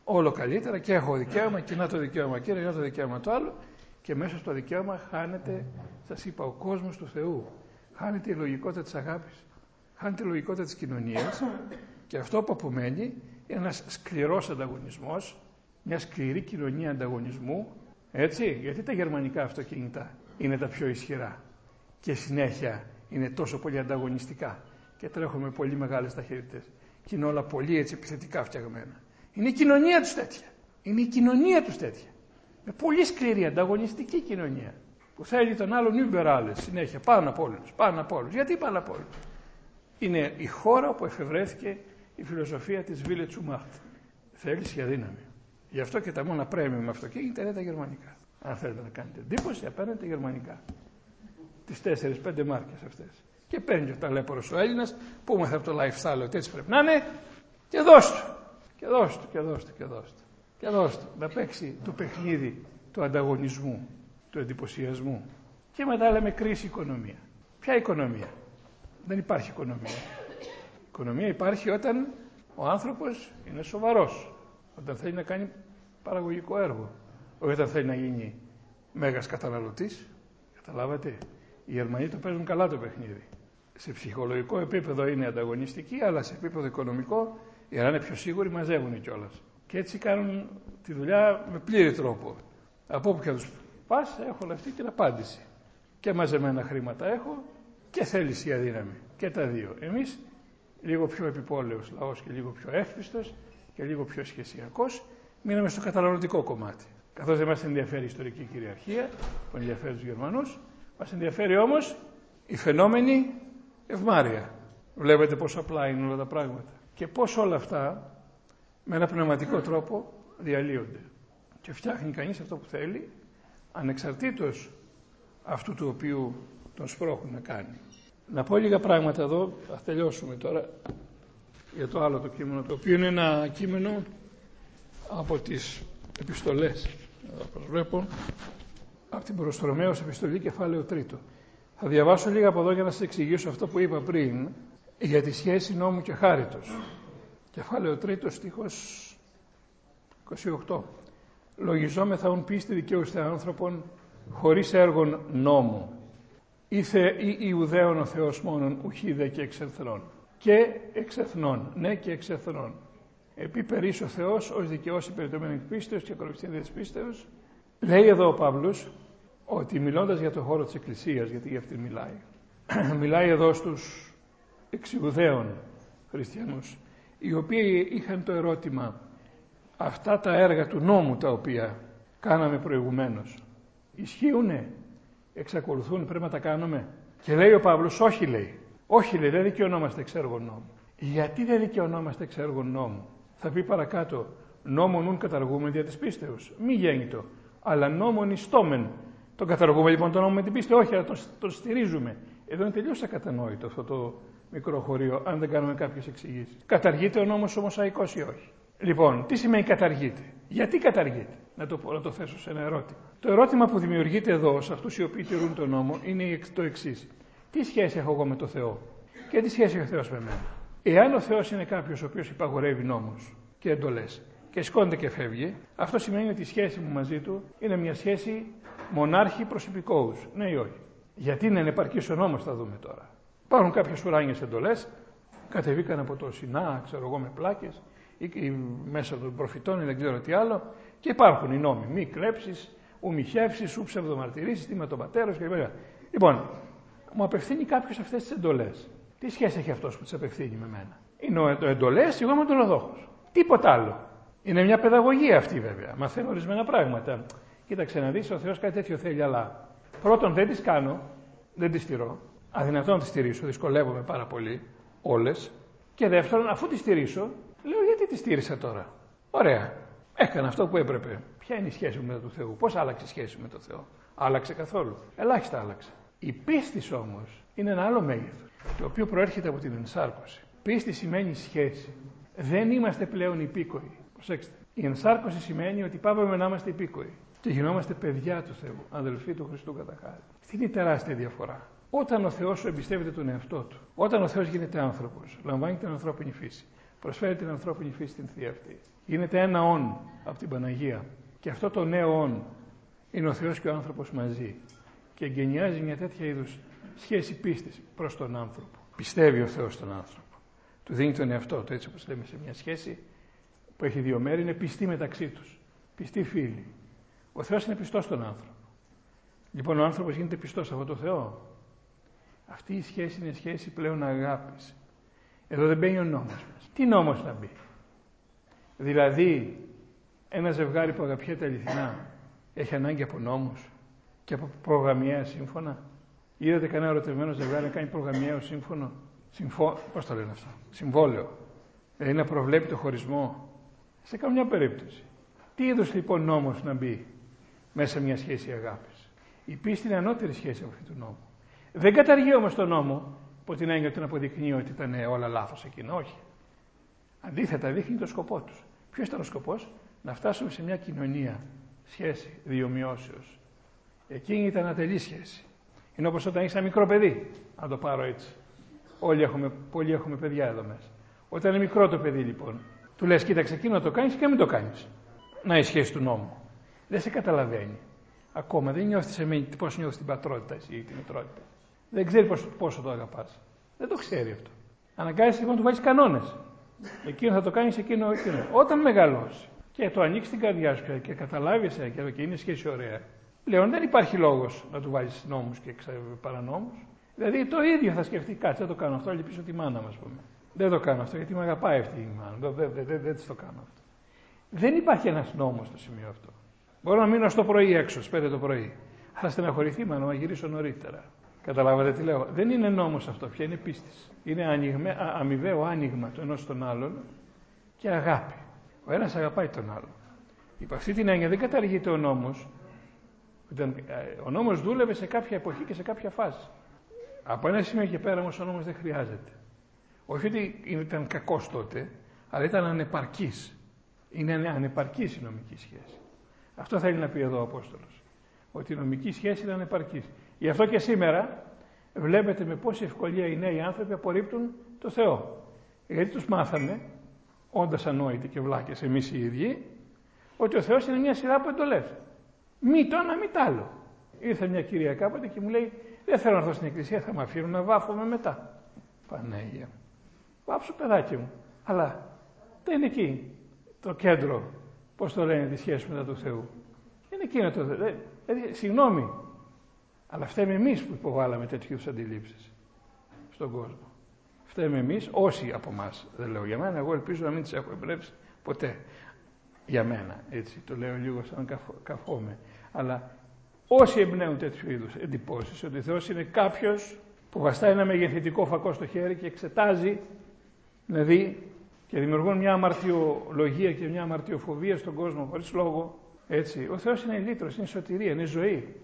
όλο καλύτερα και έχω δικαίωμα και να το δικαίωμα και να το δικαίωμα το άλλο και μέσα στο δικαίωμα χάνεται, σας είπα, ο κόσμος του Θεού. Χάνεται η λογικότητα της αγάπης. Χάνεται η λογικότητα της κοινωνίας και αυτό που απομένει είναι ένας σκληρός ανταγωνισμός, μια σκληρή κοινωνία ανταγωνισμού, έτσι, γιατί τα γερμανικά αυτοκίνητα είναι τα πιο ισχυρά και συνέχεια είναι τόσο πολύ ανταγωνιστικά και τρέχουν με πολύ μεγάλες ταχύτητες και είναι όλα πολύ έτσι επιθετικά φτιαγμένα. Είναι η κοινωνία τους τέτοια. Είναι η κοινωνία τους τέτοια. Με πολύ σκληρή ανταγωνιστική κοινωνία που θέλει τον άλλον υπεράλε συνέχεια πάνω από όλους, πάνω από όλους. Γιατί πάνω από όλους; Είναι η χώρα που εφευρέθηκε η φιλοσοφία της Βίλε Τσουμάχτ. Θέληση για δύναμη. Γι' αυτό και τα μόνα με αυτοκίνητα είναι τα γερμανικά. Αν θέλετε να κάνετε εντύπωση, απέναντι τα γερμανικά. Τις 4-5 μάρκες αυτές. Και παίρνει ο ταλέπορος ο Έλληνας που έμαθε από το lifestyle ότι έτσι πρέπει να είναι και δώσ' του. Και δώσ' του, και δώσ' του, και δώσ' του. Και δώσ' του. Να παίξει το παιχνίδι του ανταγωνισμού, του εντυπωσιασμού. Και μετά λέμε κρίση οικονομία. Ποια οικονομία; Δεν υπάρχει οικονομία. Η οικονομία υπάρχει όταν ο άνθρωπος είναι σοβαρός. Όταν θέλει να κάνει παραγωγικό έργο. Όχι όταν θέλει να γίνει μέγας καταναλωτής. Καταλάβατε. Οι Γερμανοί το παίζουν καλά το παιχνίδι. Σε ψυχολογικό επίπεδο είναι ανταγωνιστικοί, αλλά σε επίπεδο οικονομικό, για να είναι πιο σίγουροι, μαζεύουν κιόλας. Και έτσι κάνουν τη δουλειά με πλήρη τρόπο. Από όπου και τους πας, έχω αυτή την απάντηση. Και μαζεμένα χρήματα έχω και θέληση αδύναμη. Και τα δύο. Εμείς λίγο πιο επιπόλαιος λαός και λίγο πιο εύπιστος και λίγο πιο σχεσιακός, μείναμε στο καταναλωτικό κομμάτι. Καθώς δεν μας ενδιαφέρει η ιστορική κυριαρχία, που ενδιαφέρει τους Γερμανούς, μας ενδιαφέρει όμως η φαινόμενη ευμάρεια. Βλέπετε πόσο απλά είναι όλα τα πράγματα. Και πώς όλα αυτά με ένα πνευματικό τρόπο διαλύονται. Και φτιάχνει κανείς αυτό που θέλει, ανεξαρτήτως αυτού του οποίου τον σπρώχουν να κάνει. Να πω λίγα πράγματα εδώ, θα τελειώσουμε τώρα για το άλλο το κείμενο, το οποίο είναι ένα κείμενο από τις επιστολές. Εδώ προσβλέπω, από την Προστρομαίος επιστολή κεφάλαιο τρίτο. Θα διαβάσω λίγα από εδώ για να σας εξηγήσω αυτό που είπα πριν για τη σχέση νόμου και χάριτος. Κεφάλαιο τρίτο στίχος 28. Λογιζόμεθα ον πίστη δικαίουστε άνθρωπον χωρίς έργων νόμου. Ήθε ή Ιουδαίων ο Θεός μόνον ουχή δε και εξερθρών. Και εξεθνών, ναι και εξεθνών. Επί περίσσο ο Θεός ως δικαιώσει περιτωμένη πίστεως και ακολουθήντα της πίστεως. Λέει εδώ ο Παύλος ότι μιλώντας για το χώρο της Εκκλησίας, γιατί για αυτή μιλάει, μιλάει εδώ στους εξιουδαίων χριστιανούς, οι οποίοι είχαν το ερώτημα αυτά τα έργα του νόμου τα οποία κάναμε προηγουμένως ισχύουνε, εξακολουθούν, πρέπει να τα κάνουμε. Και λέει ο Παύλος, όχι λέει. Όχι λέει, δεν δικαιωνόμαστε εξ έργων νόμου. Γιατί δεν δικαιωνόμαστε εξ έργων νόμου; Θα πει παρακάτω, νόμον νουν καταργούμε δια της πίστεως. Μη γέννητο. Αλλά νόμον ιστόμεν. Τον καταργούμε λοιπόν τον νόμο με την πίστη. Όχι, αλλά τον, τον στηρίζουμε. Εδώ είναι τελείως ακατανόητο αυτό το μικρό χωρίο, αν δεν κάνουμε κάποιες εξηγήσεις. Καταργείται ο νόμος όμω αικό ή όχι; Λοιπόν, τι σημαίνει καταργείται; Γιατί καταργείται; Να το, να το θέσω σε ένα ερώτημα. Το ερώτημα που δημιουργείται εδώ, σε αυτούς οι οποίοι τηρούν τον νόμο, είναι το εξής. Τι σχέση έχω εγώ με το Θεό και τι σχέση έχει ο Θεός με μένα. Εάν ο Θεός είναι κάποιος ο οποίος υπαγορεύει νόμους και εντολές και σκόνται και φεύγει, αυτό σημαίνει ότι η σχέση μου μαζί του είναι μια σχέση μονάρχη προσωπικού. Ναι ή όχι; Γιατί είναι επαρκή ο νόμος, θα δούμε τώρα. Υπάρχουν κάποιες ουράνιες εντολές, κατεβήκαν από το Σινά, ξέρω εγώ, με πλάκες ή μέσα των προφητών ή δεν ξέρω τι άλλο, και υπάρχουν οι νόμοι. Μη κλέψεις, ου μοιχεύσει, ου ψευδομαρτυρήσεις, τι με τον πατέρας σου κλπ. Λοιπόν, μου απευθύνει κάποιος αυτές τις εντολές. Τι σχέση έχει αυτός που τις απευθύνει με μένα; Είναι το εντολές, εγώ είμαι τον οδόχο. Τίποτα άλλο. Είναι μια παιδαγωγία αυτή βέβαια. Μαθαίνω ορισμένα πράγματα. Κοίταξε να δεις, ο Θεός κάτι τέτοιο θέλει, αλλά πρώτον δεν τις κάνω, δεν τις στηρώ. Αδυνατόν να τις στηρίσω, δυσκολεύομαι πάρα πολύ, όλες. Και δεύτερον, αφού τις στηρίσω, λέω γιατί τις στήρισα τώρα; Ωραία. Έκανα αυτό που έπρεπε. Ποια είναι η σχέση μου με τον Θεό, πώς άλλαξε η σχέση με τον Θεό; Άλλαξε καθόλου. Ελάχιστα άλλαξε. Η πίστη όμως είναι ένα άλλο μέγεθος, το οποίο προέρχεται από την ενσάρκωση. Πίστη σημαίνει σχέση. Δεν είμαστε πλέον υπήκοοι. Προσέξτε. Η ενσάρκωση σημαίνει ότι πάμε να είμαστε υπήκοοι και γινόμαστε παιδιά του Θεού, αδελφοί του Χριστού κατά χάρη. Αυτή είναι η τεράστια διαφορά. Όταν ο Θεός σου εμπιστεύεται τον εαυτό του, όταν ο Θεός γίνεται άνθρωπος, λαμβάνει την ανθρώπινη φύση, Προσφέρει την ανθρώπινη φύση στην θεία αυτή. Γίνεται ένα όν από την Παναγία. Και αυτό το νέο όν είναι ο Θεός και ο άνθρωπος μαζί. Και εγκαινιάζει μια τέτοια είδους σχέση πίστης προς τον άνθρωπο. Πιστεύει ο Θεός τον άνθρωπο. Του δίνει τον εαυτό του, έτσι όπως λέμε σε μια σχέση που έχει δύο μέρη, είναι πιστή μεταξύ τους. Πιστή φίλη. Ο Θεός είναι πιστός στον άνθρωπο. Λοιπόν, ο άνθρωπος γίνεται πιστός από τον Θεό. Αυτή η σχέση είναι σχέση πλέον αγάπης. Εδώ δεν μπαίνει ο νόμος μας. Τι νόμος να μπει; Δηλαδή, ένα ζευγάρι που αγαπιέται αληθινά έχει ανάγκη από νόμους και από προγραμμιαία σύμφωνα; Είδατε κανένα ερωτευμένο ζευγάρι να κάνει προγραμμιαίο σύμφωνο; Συμφω... Πώς το λένε αυτό; Συμβόλαιο. Δηλαδή να προβλέπει το χωρισμό; Σε καμιά περίπτωση. Τι είδους λοιπόν νόμος να μπει μέσα σε μια σχέση αγάπης; Η πίστη είναι ανώτερη σχέση από αυτή του νόμου. Δεν καταργεί όμως τον νόμο από την έννοια ότι αποδεικνύει ότι ήταν όλα λάθος εκείνο. Όχι. Αντίθετα δείχνει το σκοπό τους. Ποιος ήταν ο σκοπός; Να φτάσουμε σε μια κοινωνία, σχέση, διομοιώσεως. Εκείνη ήταν ατελή σχέση. Είναι όπως όταν έχεις ένα μικρό παιδί, να το πάρω έτσι. Όλοι έχουμε, πολλοί έχουμε παιδιά εδώ μέσα. Όταν είναι μικρό το παιδί λοιπόν, του λες κοίταξε εκείνο να το κάνεις και μην το κάνεις. Να η σχέση του νόμου. Δεν σε καταλαβαίνει. Ακόμα δεν νιώθεις σε μένα πώς νιώθεις την πατρότητα εσύ ή την μητρότητα. Δεν ξέρει πόσο, πόσο το αγαπάς. Δεν το ξέρει αυτό. Αναγκάζει λοιπόν να του βάλει κανόνες. Εκείνο θα το κάνει, εκείνο, εκείνο. Όταν μεγαλώσει και το ανοίξεις την καρδιά σου και καταλάβεις εσένα και, και είναι σχέση ωραία, πλέον δεν υπάρχει λόγος να του βάλει νόμους και παρανόμους. Δηλαδή το ίδιο θα σκεφτεί, κάτσε, δεν το κάνω αυτό, ελπίζω τη μάνα μας πούμε. Δεν το κάνω αυτό γιατί με αγαπάει αυτή η μάνα. Δεν, δεν, δεν, δεν, το κάνω αυτό. Δεν υπάρχει ένας νόμος στο σημείο αυτό. Μπορώ να μείνω στο πρωί έξω, στις 5 το πρωί. Θα στεναχωρηθεί μα να γυρίσω νωρίτερα. Καταλάβατε τι λέω. Δεν είναι νόμος αυτό πια, είναι πίστης. Είναι ανοιγμέ, αμοιβαίο άνοιγμα το ενός στον άλλον και αγάπη. Ο ένας αγαπάει τον άλλον. Υπ' αυτή την έννοια δεν καταργείται ο νόμος. Ε, ο νόμος δούλευε σε κάποια εποχή και σε κάποια φάση. Από ένα σημείο και πέρα όμως ο νόμος δεν χρειάζεται. Όχι ότι ήταν κακός τότε, αλλά ήταν ανεπαρκής. Είναι ανεπαρκής η νομική σχέση. Αυτό θέλει να πει εδώ ο Απόστολος. Ότι η νομική σχέση είναι ανεπαρκής. Γι' αυτό και σήμερα βλέπετε με πόση ευκολία οι νέοι άνθρωποι απορρίπτουν το Θεό. Γιατί τους μάθαμε, όντας ανόητοι και βλάκες εμείς οι ίδιοι, ότι ο Θεός είναι μια σειρά από εντολές. Μη το ένα, μη το άλλο. Ήρθε μια κυρία κάποτε και μου λέει: Δεν θέλω να έρθω στην εκκλησία, θα με αφήνουν να βάφομαι μετά. Πανέγια. Βάψω παιδάκι μου. Αλλά δεν είναι εκεί το κέντρο, πώς το λένε, τη σχέση μετά του Θεού. Είναι εκείνο το. Δηλαδή, συγγνώμη, αλλά φταίμε εμείς που υποβάλαμε τέτοιους αντιλήψεις στον κόσμο. Φταίμε εμείς, όσοι από εμά, δεν λέω για μένα, εγώ ελπίζω να μην τις έχω εμπνεύσει ποτέ. Για μένα, έτσι, το λέω λίγο σαν να καφώμε. Αλλά όσοι εμπνέουν τέτοιου είδους εντυπώσεις, ότι ο Θεός είναι κάποιος που βαστάει ένα μεγεθυντικό φακό στο χέρι και εξετάζει να δει και δημιουργούν μια αμαρτιολογία και μια αμαρτιοφοβία στον κόσμο χωρίς λόγο. Έτσι. Ο Θεός είναι λύτρος, είναι σωτηρία, είναι ζωή.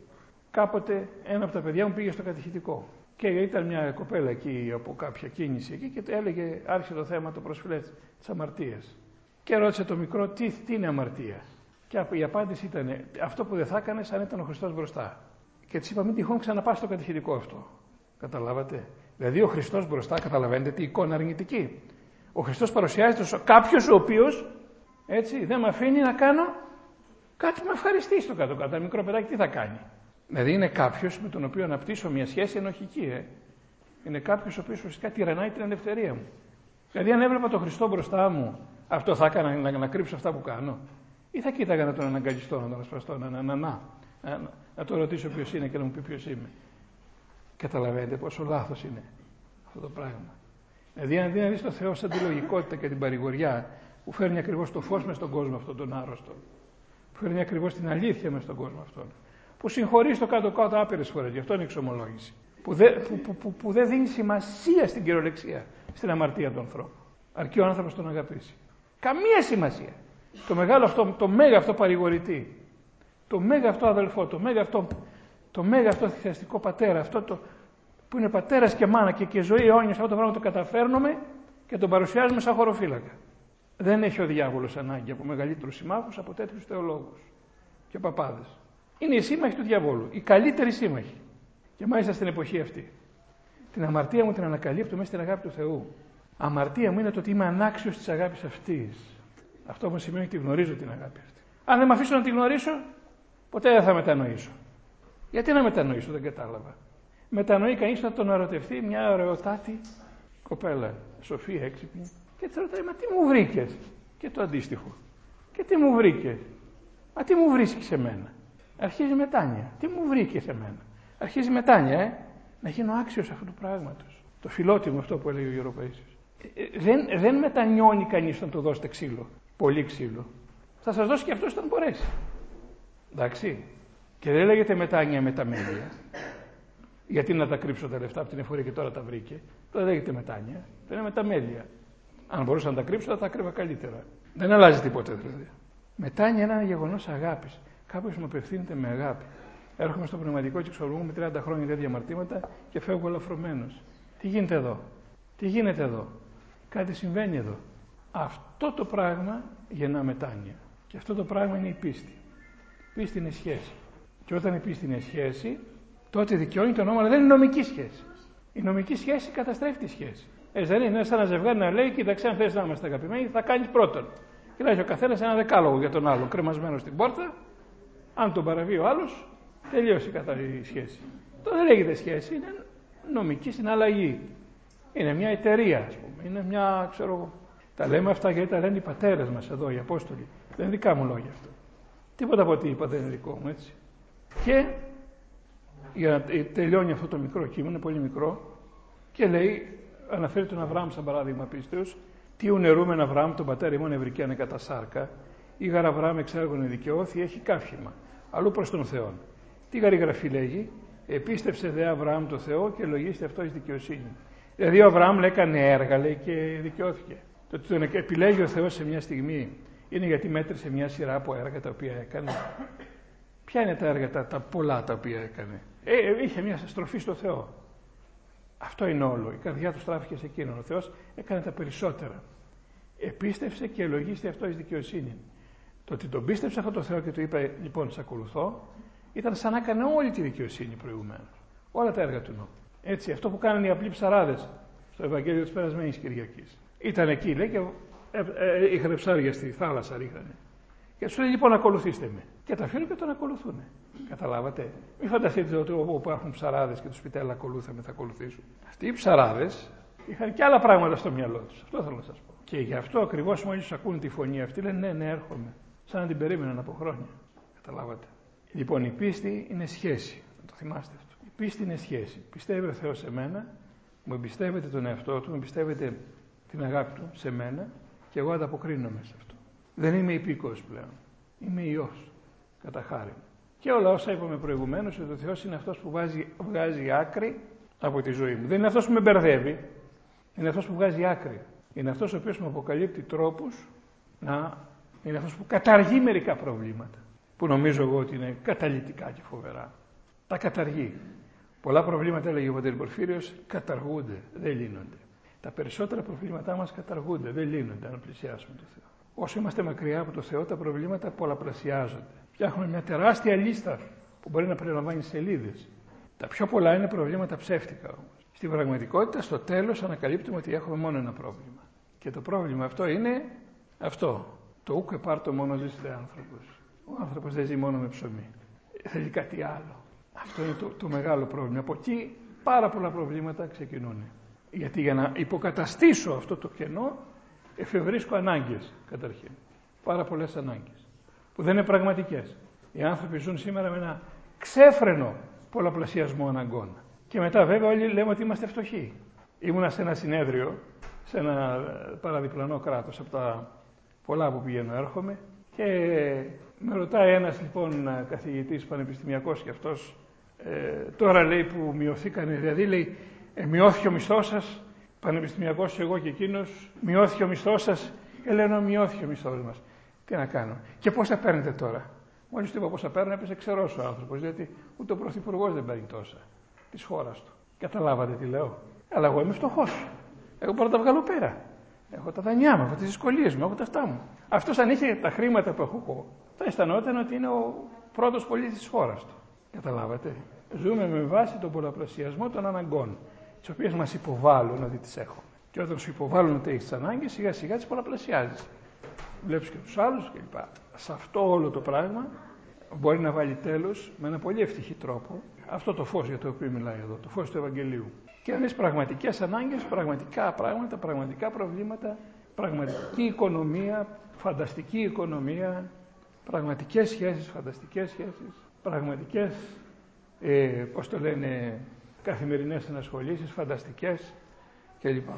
Κάποτε ένα από τα παιδιά μου πήγε στο κατηχητικό. Και ήταν μια κοπέλα εκεί από κάποια κίνηση εκεί και έλεγε, άρχισε το θέμα το προσφυλές της αμαρτίας. Και ρώτησε το μικρό, τι, τι είναι αμαρτία; Και η απάντηση ήταν, αυτό που δεν θα έκανες αν ήταν ο Χριστός μπροστά. Και της είπα, μην τυχόν ξαναπάς στο κατηχητικό αυτό. Καταλάβατε. Δηλαδή ο Χριστός μπροστά, καταλαβαίνετε τι εικόνα αρνητική. Ο Χριστός παρουσιάζεται ω κάποιος ο οποίος έτσι δεν με αφήνει να κάνω κάτι με ευχαριστεί στο κάτω-κάτω. Μικρό παιδάκι τι θα κάνει; Δηλαδή είναι κάποιος με τον οποίο αναπτύσσω μια σχέση ενοχική. Ε. Είναι κάποιος ο οποίος ουσιαστικά τυραννάει την ελευθερία μου. Δηλαδή, αν έβλεπα τον Χριστό μπροστά μου, αυτό θα έκανα να, να κρύψω αυτά που κάνω. Ή θα κοίταγα να τον αναγκαλιστώ, να τον ασπαστώ, να, να, να, να, να, να τον ρωτήσω ποιος είναι και να μου πει ποιος είμαι. Καταλαβαίνετε πόσο λάθος είναι αυτό το πράγμα. Δηλαδή, αντί να δεις το Θεό σαν τη λογικότητα και την παρηγοριά που φέρνει ακριβώς το φως μες στον κόσμο αυτόν τον άρρωστο, που φέρνει ακριβώς την αλήθεια μες στον κόσμο αυτόν, που συγχωρείς στο κάτω-κάτω άπειρες φορές. Γι' αυτό είναι η εξομολόγηση. Που, που, που, που, που δεν δίνει σημασία στην κυριολεξία, στην αμαρτία του ανθρώπου. Αρκεί ο άνθρωπος τον αγαπήσει. Καμία σημασία. Το μεγάλο αυτό, το μέγα αυτό παρηγορητή, το μέγα αυτό αδελφό, το μέγα αυτό, το μέγα αυτό θυσιαστικό πατέρα, αυτό το, που είναι πατέρας και μάνα και, και ζωή αιώνια, αυτό το πράγμα το καταφέρνουμε και τον παρουσιάζουμε σαν χωροφύλακα. Δεν έχει ο διάβολος ανάγκη από μεγαλύτερους συμμάχους από τέτοιους θεολόγους και παπάδες είναι οι σύμμαχοι του διαβόλου. Οι καλύτεροι σύμμαχοι. Και μάλιστα στην εποχή αυτή. Την αμαρτία μου την ανακαλύπτω μέσα στην αγάπη του Θεού. Αμαρτία μου είναι το ότι είμαι ανάξιος της αγάπης αυτής. Αυτό μου σημαίνει ότι γνωρίζω την αγάπη αυτή. Αν δεν με αφήσω να την γνωρίσω, ποτέ δεν θα μετανοήσω. Γιατί να μετανοήσω, δεν κατάλαβα. Μετανοεί κανείς να τον ερωτευτεί μια ωραιοτάτη κοπέλα, σοφία, έξυπνη, και της ρωτάει, Μα τι μου βρήκες; Και το αντίστοιχο. Και τι μου βρήκες; Μα τι μου βρίσκεις σε μένα. Αρχίζει μετάνοια. Τι μου βρήκες σε μένα. Αρχίζει μετάνοια, ε. Να γίνω άξιος αυτού του πράγματος. Το φιλότιμο αυτό που έλεγε ο Γιώργος ε, ε, δεν, δεν μετανιώνει κανείς όταν του δώσετε ξύλο. Πολύ ξύλο. Θα σας δώσει και αυτός όταν μπορέσει. Εντάξει. Και δεν λέγεται μετάνοια με τα μέλια. Γιατί να τα κρύψω τα λεφτά από την εφορία και τώρα τα βρήκε. Δεν λέγεται μετάνοια. Δεν είναι μεταμέλεια. Αν μπορούσα να τα κρύψω, θα τα κρύβα καλύτερα. Δεν αλλάζει τίποτε δηλαδή. Μετάνοια είναι ένα γεγονός αγάπης. Κάποιος μου απευθύνεται με αγάπη. Έρχομαι στο πνευματικό και εξολογούμε 30 χρόνια τέτοια αμαρτήματα και φεύγω ελαφρωμένος. Τι γίνεται εδώ; Τι γίνεται εδώ; Κάτι συμβαίνει εδώ. Αυτό το πράγμα γεννά μετάνοια. Και αυτό το πράγμα είναι η πίστη. Η πίστη είναι σχέση. Και όταν η πίστη είναι σχέση, τότε δικαιώνει το νόμο, αλλά δεν είναι νομική σχέση. Η νομική σχέση καταστρέφει τη σχέση. Έτσι δεν είναι σαν ένα ζευγάρι να λέει: Κοίταξε, αν θες να είμαστε αγαπημένοι, θα κάνεις πρώτον. Και λέει ο καθένας ένα δεκάλογο για τον άλλο, κρεμασμένο στην πόρτα. Αν τον παραβεί ο άλλος, τελείωσε η καθαρή σχέση. Το δεν λέγεται σχέση, είναι νομική συναλλαγή. Είναι μια εταιρεία, ας πούμε. Είναι μια, ξέρω Τα λέμε αυτά γιατί τα λένε οι πατέρες μας εδώ, οι Απόστολοι. Δεν είναι δικά μου λόγια αυτά. Τίποτα από ό,τι είπα δεν είναι δικό μου, έτσι. Και για να τελειώνει αυτό το μικρό κείμενο, πολύ μικρό, και λέει, αναφέρει τον Αβραάμ σαν παράδειγμα πίστεως, τι ουνερούμεν Αβραάμ τον πατέρα ημών ευρικιάνε κατά σάρκα, ή γαρ Αβραάμ εξέργον δικαιώθη, έχει κάφημα, αλλού προς τον Θεό. Τι γαρή λέγει, επίστεψε δε Αβραάμ το Θεό και λογίστε αυτό εις δικαιοσύνη. Δηλαδή ο Αβραάμ έκανε έργα λέει, και δικαιώθηκε. Το ότι τον επιλέγει ο Θεός σε μια στιγμή είναι γιατί μέτρησε μια σειρά από έργα τα οποία έκανε. Ποια είναι τα έργα τα, τα πολλά τα οποία έκανε; Ε, ε, είχε μια στροφή στο Θεό. Αυτό είναι όλο. Η καρδιά του στράφηκε σε εκείνον. Ο Θεός έκανε τα περισσότερα. Επίστευσε και ελογίστη αυτό εις δικαιοσύνη. Το ότι τον πίστεψε αυτό το Θεό και του είπε λοιπόν σε ακολουθώ ήταν σαν να έκανε όλη τη δικαιοσύνη προηγουμένως. Όλα τα έργα του νου. Έτσι, αυτό που κάνανε οι απλοί ψαράδες στο Ευαγγέλιο της περασμένης Κυριακής. Ήταν εκεί, λέει, και ε, ε, είχαν ψάρια στη θάλασσα, ρίχνανε. Και τους λέει λοιπόν ακολουθήστε με. Και τα αφήνουν και τον ακολουθούν. Καταλάβατε. Μην φανταστείτε ότι όπου υπάρχουν ψαράδες και τους πείτε έλα ακολούθαμε, θα ακολουθήσουν. Αυτοί οι ψαράδες είχαν και άλλα πράγματα στο μυαλό τους. Αυτό θέλω να σας πω. Και γι' αυτό ακριβώς μόλις τους ακούν τη φωνή αυτή λένε ναι, ναι, έρχομαι. Σαν να την περίμεναν από χρόνια. Καταλάβατε. Λοιπόν, η πίστη είναι σχέση. Να το θυμάστε αυτό. Η πίστη είναι σχέση. Πιστεύει ο Θεός σε μένα, μου εμπιστεύεται τον εαυτό του, μου εμπιστεύεται την αγάπη του σε μένα και εγώ ανταποκρίνομαι σε αυτό. Δεν είμαι υπήκοος πλέον. Είμαι ιός, κατά χάρη. Και όλα όσα είπαμε προηγουμένως, ότι ο Θεός είναι αυτός που βγάζει, βγάζει άκρη από τη ζωή μου. Δεν είναι αυτός που με μπερδεύει, είναι αυτός που βγάζει άκρη. Είναι αυτός ο οποίος μου αποκαλύπτει τρόπους να. Είναι αυτός που καταργεί μερικά προβλήματα. Που νομίζω εγώ ότι είναι καταλητικά και φοβερά. Τα καταργεί. Πολλά προβλήματα, έλεγε ο Πατήρ Πορφύριος, καταργούνται, δεν λύνονται. Τα περισσότερα προβλήματά μας καταργούνται, δεν λύνονται αν πλησιάσουμε τον Θεό. Όσο είμαστε μακριά από τον Θεό, τα προβλήματα πολλαπλασιάζονται. Φτιάχνουμε μια τεράστια λίστα που μπορεί να περιλαμβάνει σελίδες. Τα πιο πολλά είναι προβλήματα ψεύτικα όμως. Στην πραγματικότητα, στο τέλος, ανακαλύπτουμε ότι έχουμε μόνο ένα πρόβλημα. Και το πρόβλημα αυτό είναι αυτό. Το ούκ επάρτο μόνο ζήσει άνθρωπος. Ο άνθρωπος δεν ζει μόνο με ψωμί. Θέλει κάτι άλλο. Αυτό είναι το, το μεγάλο πρόβλημα. Από εκεί πάρα πολλά προβλήματα ξεκινούν. Γιατί για να υποκαταστήσω αυτό το κενό, εφευρίσκω ανάγκες καταρχήν. Πάρα πολλές ανάγκες που δεν είναι πραγματικές. Οι άνθρωποι ζουν σήμερα με ένα ξέφρενο πολλαπλασιασμό αναγκών. Και μετά βέβαια όλοι λέμε ότι είμαστε φτωχοί. Ήμουνα σε ένα συνέδριο, σε ένα παραδιπλανό κράτος από τα πολλά που πηγαίνω έρχομαι και με ρωτάει ένας λοιπόν καθηγητής πανεπιστημιακός και αυτός ε, τώρα λέει που μειωθήκανε, δηλαδή λέει ε, μειώθηκε ο μισθός σας, πανεπιστημιακός εγώ και εκείνος, μειώθηκε ο μισθός σας. Και λέω, μειώθηκε ο μισθός μας. Τι να κάνω. Και πόσα παίρνετε τώρα; Μόλις του είπα πόσα παίρνω, έπεσε ξερός ο άνθρωπος, γιατί ούτε ο πρωθυπουργός δεν παίρνει τόσα της χώρας του. Καταλάβατε τι λέω. Αλλά εγώ είμαι φτωχός. Εγώ μπορώ να τα βγάλω πέρα. Έχω τα δανειά μου, έχω τις δυσκολίες μου, έχω τα αυτά μου. Αυτός αν είχε τα χρήματα που έχω εγώ, θα αισθανόταν ότι είναι ο πρώτος πολίτης της χώρας του. Καταλάβατε. Ζούμε με βάση τον πολλαπλασιασμό των αναγκών, τις οποίες μας υποβάλλουν ότι τις έχουμε. Και όταν σου υποβάλλουν ότι έχεις τις ανάγκες, σιγά σιγά τις πολλαπλασιάζεις. Βλέπεις και τους άλλους κλπ. Σε αυτό όλο το πράγμα μπορεί να βάλει τέλος με ένα πολύ ευτυχή τρόπο αυτό το φως για το οποίο μιλάει εδώ, το φως του Ευαγγελίου. Και αν έχει πραγματικές ανάγκες, πραγματικά πράγματα, πραγματικά προβλήματα, πραγματική οικονομία, φανταστική οικονομία, πραγματικές σχέσεις, φανταστικές σχέσεις, πραγματικές, ε, πώς το λένε, καθημερινές ενασχολήσεις, φανταστικές κλπ.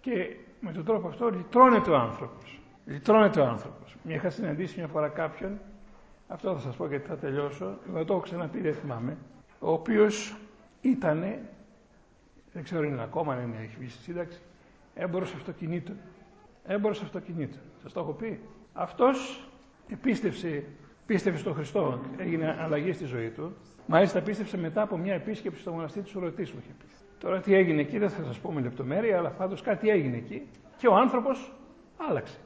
Και με τον τρόπο αυτό λυτρώνεται ο άνθρωπος. Λυτρώνεται ο άνθρωπος. Μια είχα συναντήσει μια φορά κάποιον, αυτό θα σας πω γιατί θα τελειώσω, δεν το έχω ξαναπεί, δεν θυμάμαι, ο οποίος ήταν, δεν ξέρω είναι ακόμα, αν έχει βγει στη σύνταξη, έμπορος αυτοκινήτων. Έμπορος αυτοκινήτων. Σας το έχω πει. Αυτός επίστευσε, πίστευε στον Χριστό, έγινε αλλαγή στη ζωή του. Μάλιστα πίστευσε μετά από μια επίσκεψη στο μοναστήρι της Ουρωτής μου είχε πει. Τώρα τι έγινε εκεί δεν θα σας πω με λεπτομέρεια, αλλά πάντως κάτι έγινε εκεί και ο άνθρωπος άλλαξε.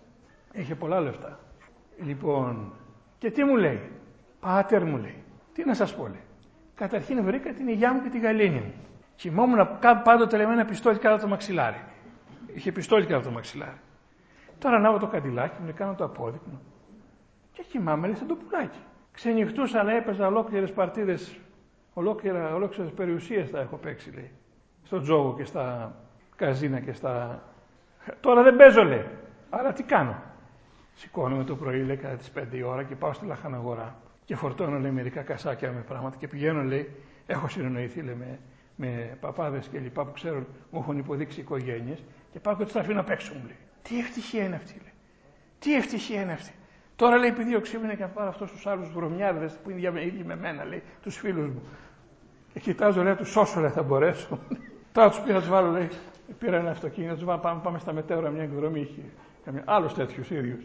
Είχε πολλά λεφτά. Λοιπόν, και τι μου λέει; Πάτερ μου λέει. Τι να σας πω λέει; Καταρχήν βρήκα την υγειά μου και τη γαλήνη μου. Κοιμόμουν πάντοτε λέμε ένα πιστόλι κάτω το μαξιλάρι. Είχε πιστόλι κάτω το μαξιλάρι. Τώρα ανάβω το καντιλάκι μου, κάνω το απόδεικμα. Και κοιμάμαι, λέει, σαν το πουλάκι. Ξενυχτούσα, αλλά έπαιζα ολόκληρες παρτίδες, ολόκληρε περιουσίες θα έχω παίξει, λέει. Στο τζόγο και στα καζίνα και στα. Τώρα δεν παίζω, λέει. Άρα τι κάνω; Σηκώνομαι το πρωί, λέει, κατά τις 5 η ώρα και πάω στη λαχαναγορά. Και φορτώνω, λέει, μερικά κασάκια με πράγματα και πηγαίνω, λέει, έχω συνεννοηθεί, λέει, με, με παπάδες και λοιπά που ξέρουν, μου έχουν υποδείξει οικογένειες και πάω και του τα αφήνω απ' έξω, μου λέει. Τι ευτυχία είναι αυτή, λέει. Τι ευτυχία είναι αυτή. Τώρα λέει, επειδή οξύμενε και να πάρω αυτούς τους άλλους βρωμιάρδε που είναι ίδιοι με μένα, λέει, τους φίλους μου. Και κοιτάζω, λέει, τους σώσω, λέει, θα μπορέσω. Τώρα τους πήρα, τους βάλω, λέει, πήρα ένα αυτοκίνητο, τους βάλω, πάμε, πάμε στα μετέωρα μια εκδρομή. Είχε άλλος τέτοιου ίδιου.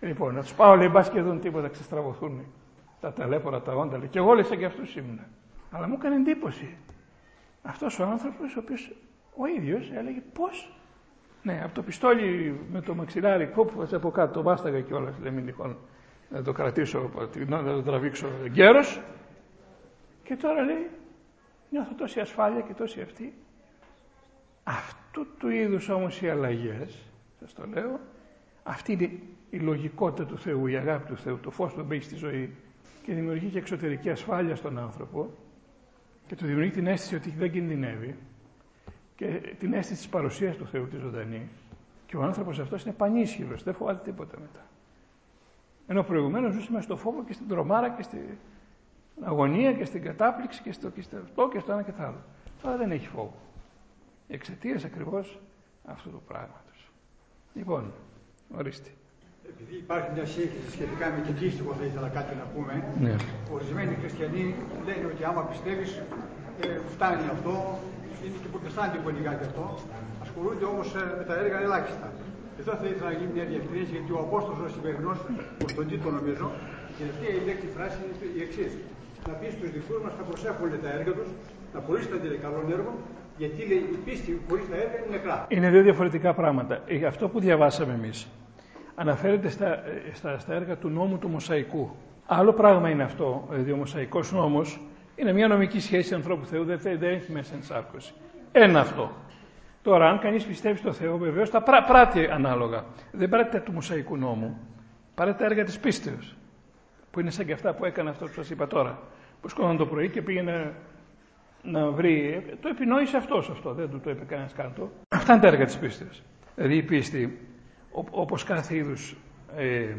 Λοιπόν, να τους πάω, λέει, μπας και δουν τίποτα, ξεστραβωθούν. Τα ταλέπορα, τα όντα, λέει. Και εγώ λέει, σαν και αυτούς ήμουν. Αλλά μου έκανε εντύπωση. Αυτός ο άνθρωπος, ο οποίος ο ίδιος έλεγε πώς; Ναι, από το πιστόλι με το μαξιλάρι, κόπου από κάτω, το βάσταγα κιόλας, λέμε λοιπόν, να το κρατήσω, να το τραβήξω γέρος. Και τώρα λέει, νιώθω τόση ασφάλεια και τόση αυτή. Αυτού του είδους όμως οι αλλαγές, σας το λέω, αυτή είναι η λογικότητα του Θεού, η αγάπη του Θεού, το φως που μπαίνει στη ζωή και δημιουργεί και εξωτερική ασφάλεια στον άνθρωπο και του δημιουργεί την αίσθηση ότι δεν κινδυνεύει και την αίσθηση της παρουσίας του Θεού τη ζωντανή και ο άνθρωπος αυτός είναι πανίσχυρος, δεν φοβάται τίποτα μετά. Ενώ προηγουμένως ζούσαμε στο φόβο και στην τρομάρα και στην αγωνία και στην κατάπληξη και στο, και στο αυτό και στο ένα και το άλλο. Τώρα δεν έχει φόβο. Εξαιτίας ακριβώς αυτού του πράγματος. Λοιπόν, ορίστε. Επειδή υπάρχει μια σύγχυση σχετικά με την πίστη που θα ήθελα κάτι να πούμε, ναι. ορισμένοι χριστιανοί λένε ότι άμα πιστεύεις ε, φτάνει αυτό, είναι και προτεστάντη που είναι κάτι αυτό, ασχολούνται όμως ε, με τα έργα ελάχιστα. Εδώ θα ήθελα να γίνει μια διευκρίνηση γιατί ο Απόστολος ο σημερινός, προ τον τίτλο νομίζω, και αυτή η λέξη φράση είναι η εξής. Να πεις στους δικούς μας να προσέχουν τα έργα τους, να πωλήσουν τα καλό έργο, γιατί λέει, η πίστη χωρίς τα έργα είναι νεκρά. Είναι δύο διαφορετικά πράγματα. Ε, αυτό που διαβάσαμε εμείς αναφέρεται στα, ε, στα, στα έργα του νόμου του Μοσαϊκού. Άλλο πράγμα είναι αυτό, δηλαδή ο Μοσαϊκός νόμος είναι μια νομική σχέση ανθρώπου Θεού, δεν, δεν έχει μέσα ενσάρκωση. Ένα αυτό. Τώρα, αν κανείς πιστεύει στο Θεό, βεβαίως θα πρά, πράττει ανάλογα. Δεν πράττει του μουσαϊκού νόμου. Πράττει τα έργα της πίστεως. Που είναι σαν και αυτά που έκανε αυτός που σας είπα τώρα. Που σκόναν το πρωί και πήγαινε να βρει. Το επινόησε αυτός αυτό, δεν του το είπε κανένας κάτω. Αυτά είναι τα έργα της πίστεως. Δηλαδή η πίστη, όπως κάθε είδους ε,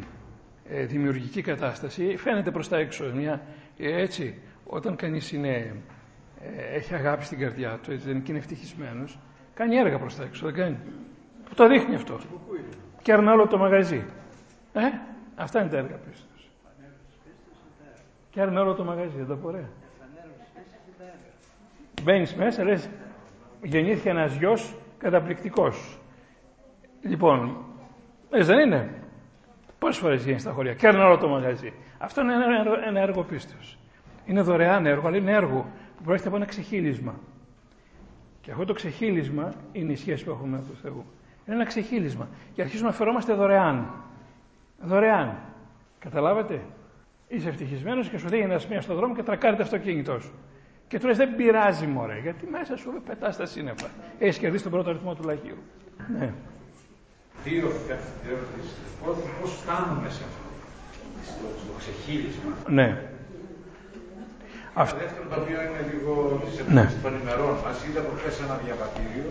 ε, δημιουργική κατάσταση, φαίνεται προς τα έξω. Μια, ε, έτσι, όταν κανείς είναι, ε, έχει αγάπη στην καρδιά του, έτσι δεν είναι ευτυχισμένος, κάνει έργα προς τα έξω, δεν κάνει. Που το δείχνει αυτό. Και όλο το μαγαζί. Ε, αυτά είναι τα έργα πίστος. Και όλο το μαγαζί, δεν το ωραία. Μπαίνεις μέσα, λες, γεννήθηκε ένας γιος καταπληκτικός. Λοιπόν, έτσι δεν είναι; Πόσες φορές γίνει στα χωριά; Και όλο το μαγαζί. Αυτό είναι ένα έργο πίστος. Είναι δωρεάν έργο, αλλά είναι έργο που προέρχεται από ένα ξεχύλισμα. Και αυτό το ξεχύλισμα είναι η σχέση που έχουμε με τον Θεό. Είναι ένα ξεχύλισμα. Και αρχίζουμε να φερόμαστε δωρεάν. Δωρεάν. Καταλάβατε; Είσαι ευτυχισμένος και σου δίνει ένα μία στον δρόμο και τρακάρει το αυτοκίνητό σου. Και του λες: Δεν πειράζει, μωρέ, γιατί μέσα σου πετάς τα σύννεφα. Έχεις κερδίσει τον πρώτο αριθμό του λαγίου. Ναι. Δύο ερώτηση. Πώς φτάνουμε σε αυτό, στο ξεχύλισμα; Ναι. Αυτό. Δεύτερο, το οποίο είναι λίγο ναι. των ημερών μας, είδα από χθες ένα διαβατήριο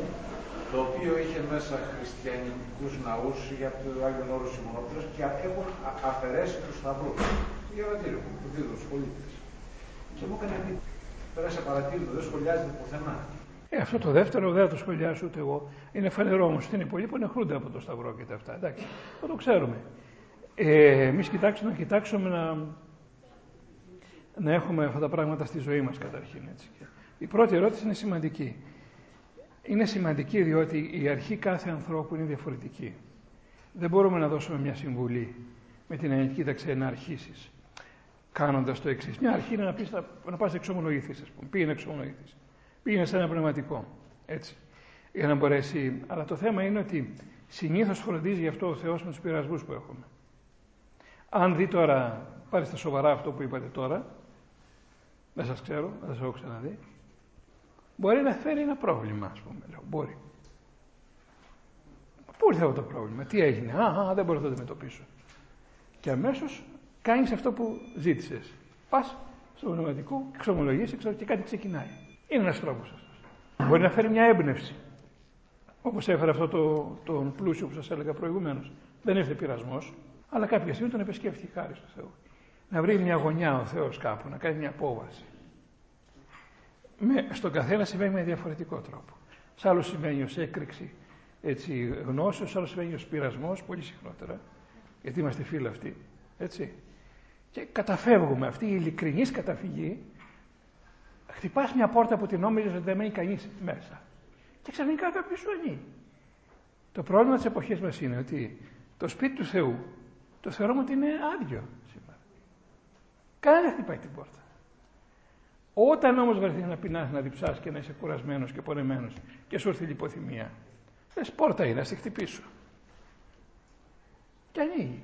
το οποίο είχε μέσα χριστιανικούς ναούς για το Άγιο Όρος Σιμωνόπουλος και έχουν αφαιρέσει τους σταυρούς. Διαβατήριο που δίδουν στους πολίτες. Και μου έκανε πει, πέρασε παρατήρητο, δεν σχολιάζεται πουθενά. Ε, αυτό το δεύτερο δεν θα το σχολιάσω ούτε εγώ. Είναι φανερό όμως ότι είναι πολλοί που ενεχλούνται από το Σταυρό και τα αυτά. Εντάξει, θα το ξέρουμε. Ε, Εμείς κοιτάξουμε, να κοιτάξουμε να, να έχουμε αυτά τα πράγματα στη ζωή μας καταρχήν. Έτσι. Η πρώτη ερώτηση είναι σημαντική. Είναι σημαντική διότι η αρχή κάθε ανθρώπου είναι διαφορετική. Δεν μπορούμε να δώσουμε μια συμβουλή με την έννοια, κοίταξε να αρχίσεις. Κάνοντας το εξής. Μια αρχή είναι να, πεις, να πας εξομολογηθείς, ας πούμε. Πήγαινε εξομολογηθείς. Πήγαινε σε ένα πνευματικό. Έτσι. Για να μπορέσει. Αλλά το θέμα είναι ότι συνήθως φροντίζει γι' αυτό ο Θεός με τους πειρασμούς που έχουμε. Αν δει τώρα, πάρει στα σοβαρά αυτό που είπατε τώρα, δεν σας ξέρω, δεν σας έχω ξαναδεί, μπορεί να φέρει ένα πρόβλημα, ας πούμε. Λέω, μπορεί. Πού ήρθε αυτό το πρόβλημα, τι έγινε, α, α δεν μπορώ να το αντιμετωπίσω. Και αμέσως κάνεις αυτό που ζήτησες. Πας στο πνευματικό, εξομολογήσει και κάτι ξεκινάει. Είναι ένας τρόπος αυτός. Μπορεί να φέρει μια έμπνευση. Όπως έφερε αυτό το, τον πλούσιο που σας έλεγα προηγουμένως. Δεν ήρθε πειρασμός, αλλά κάποια στιγμή τον επισκέφθηκε χάρη στο Θεό. Να βρει μια γωνιά ο Θεός κάπου, να κάνει μια απόβαση. Με, στον καθένα συμβαίνει με διαφορετικό τρόπο. Σε άλλο σημαίνει ως έκρηξη έτσι, γνώσεως, σε άλλο σημαίνει ως πειρασμός, πολύ συχνότερα, γιατί είμαστε φίλοι αυτοί. Έτσι. Και καταφεύγουμε. Αυτή η ειλικρινής καταφυγή χτυπάς μια πόρτα που την νόμιζε ότι δεν μένει κανείς μέσα. Και ξαφνικά κάποιος σου ανοίγει. Το πρόβλημα της εποχής μας είναι ότι το σπίτι του Θεού το θεωρούμε ότι είναι άδειο σήμερα. Κανένα δεν χτυπάει την πόρτα. Όταν όμως βρεθείς να πεινάς, να διψάς και να είσαι κουρασμένος και πονεμένος και σου έρθει η λιποθυμία, λες πόρτα είναι, να σε χτυπήσω. Και ανοίγει.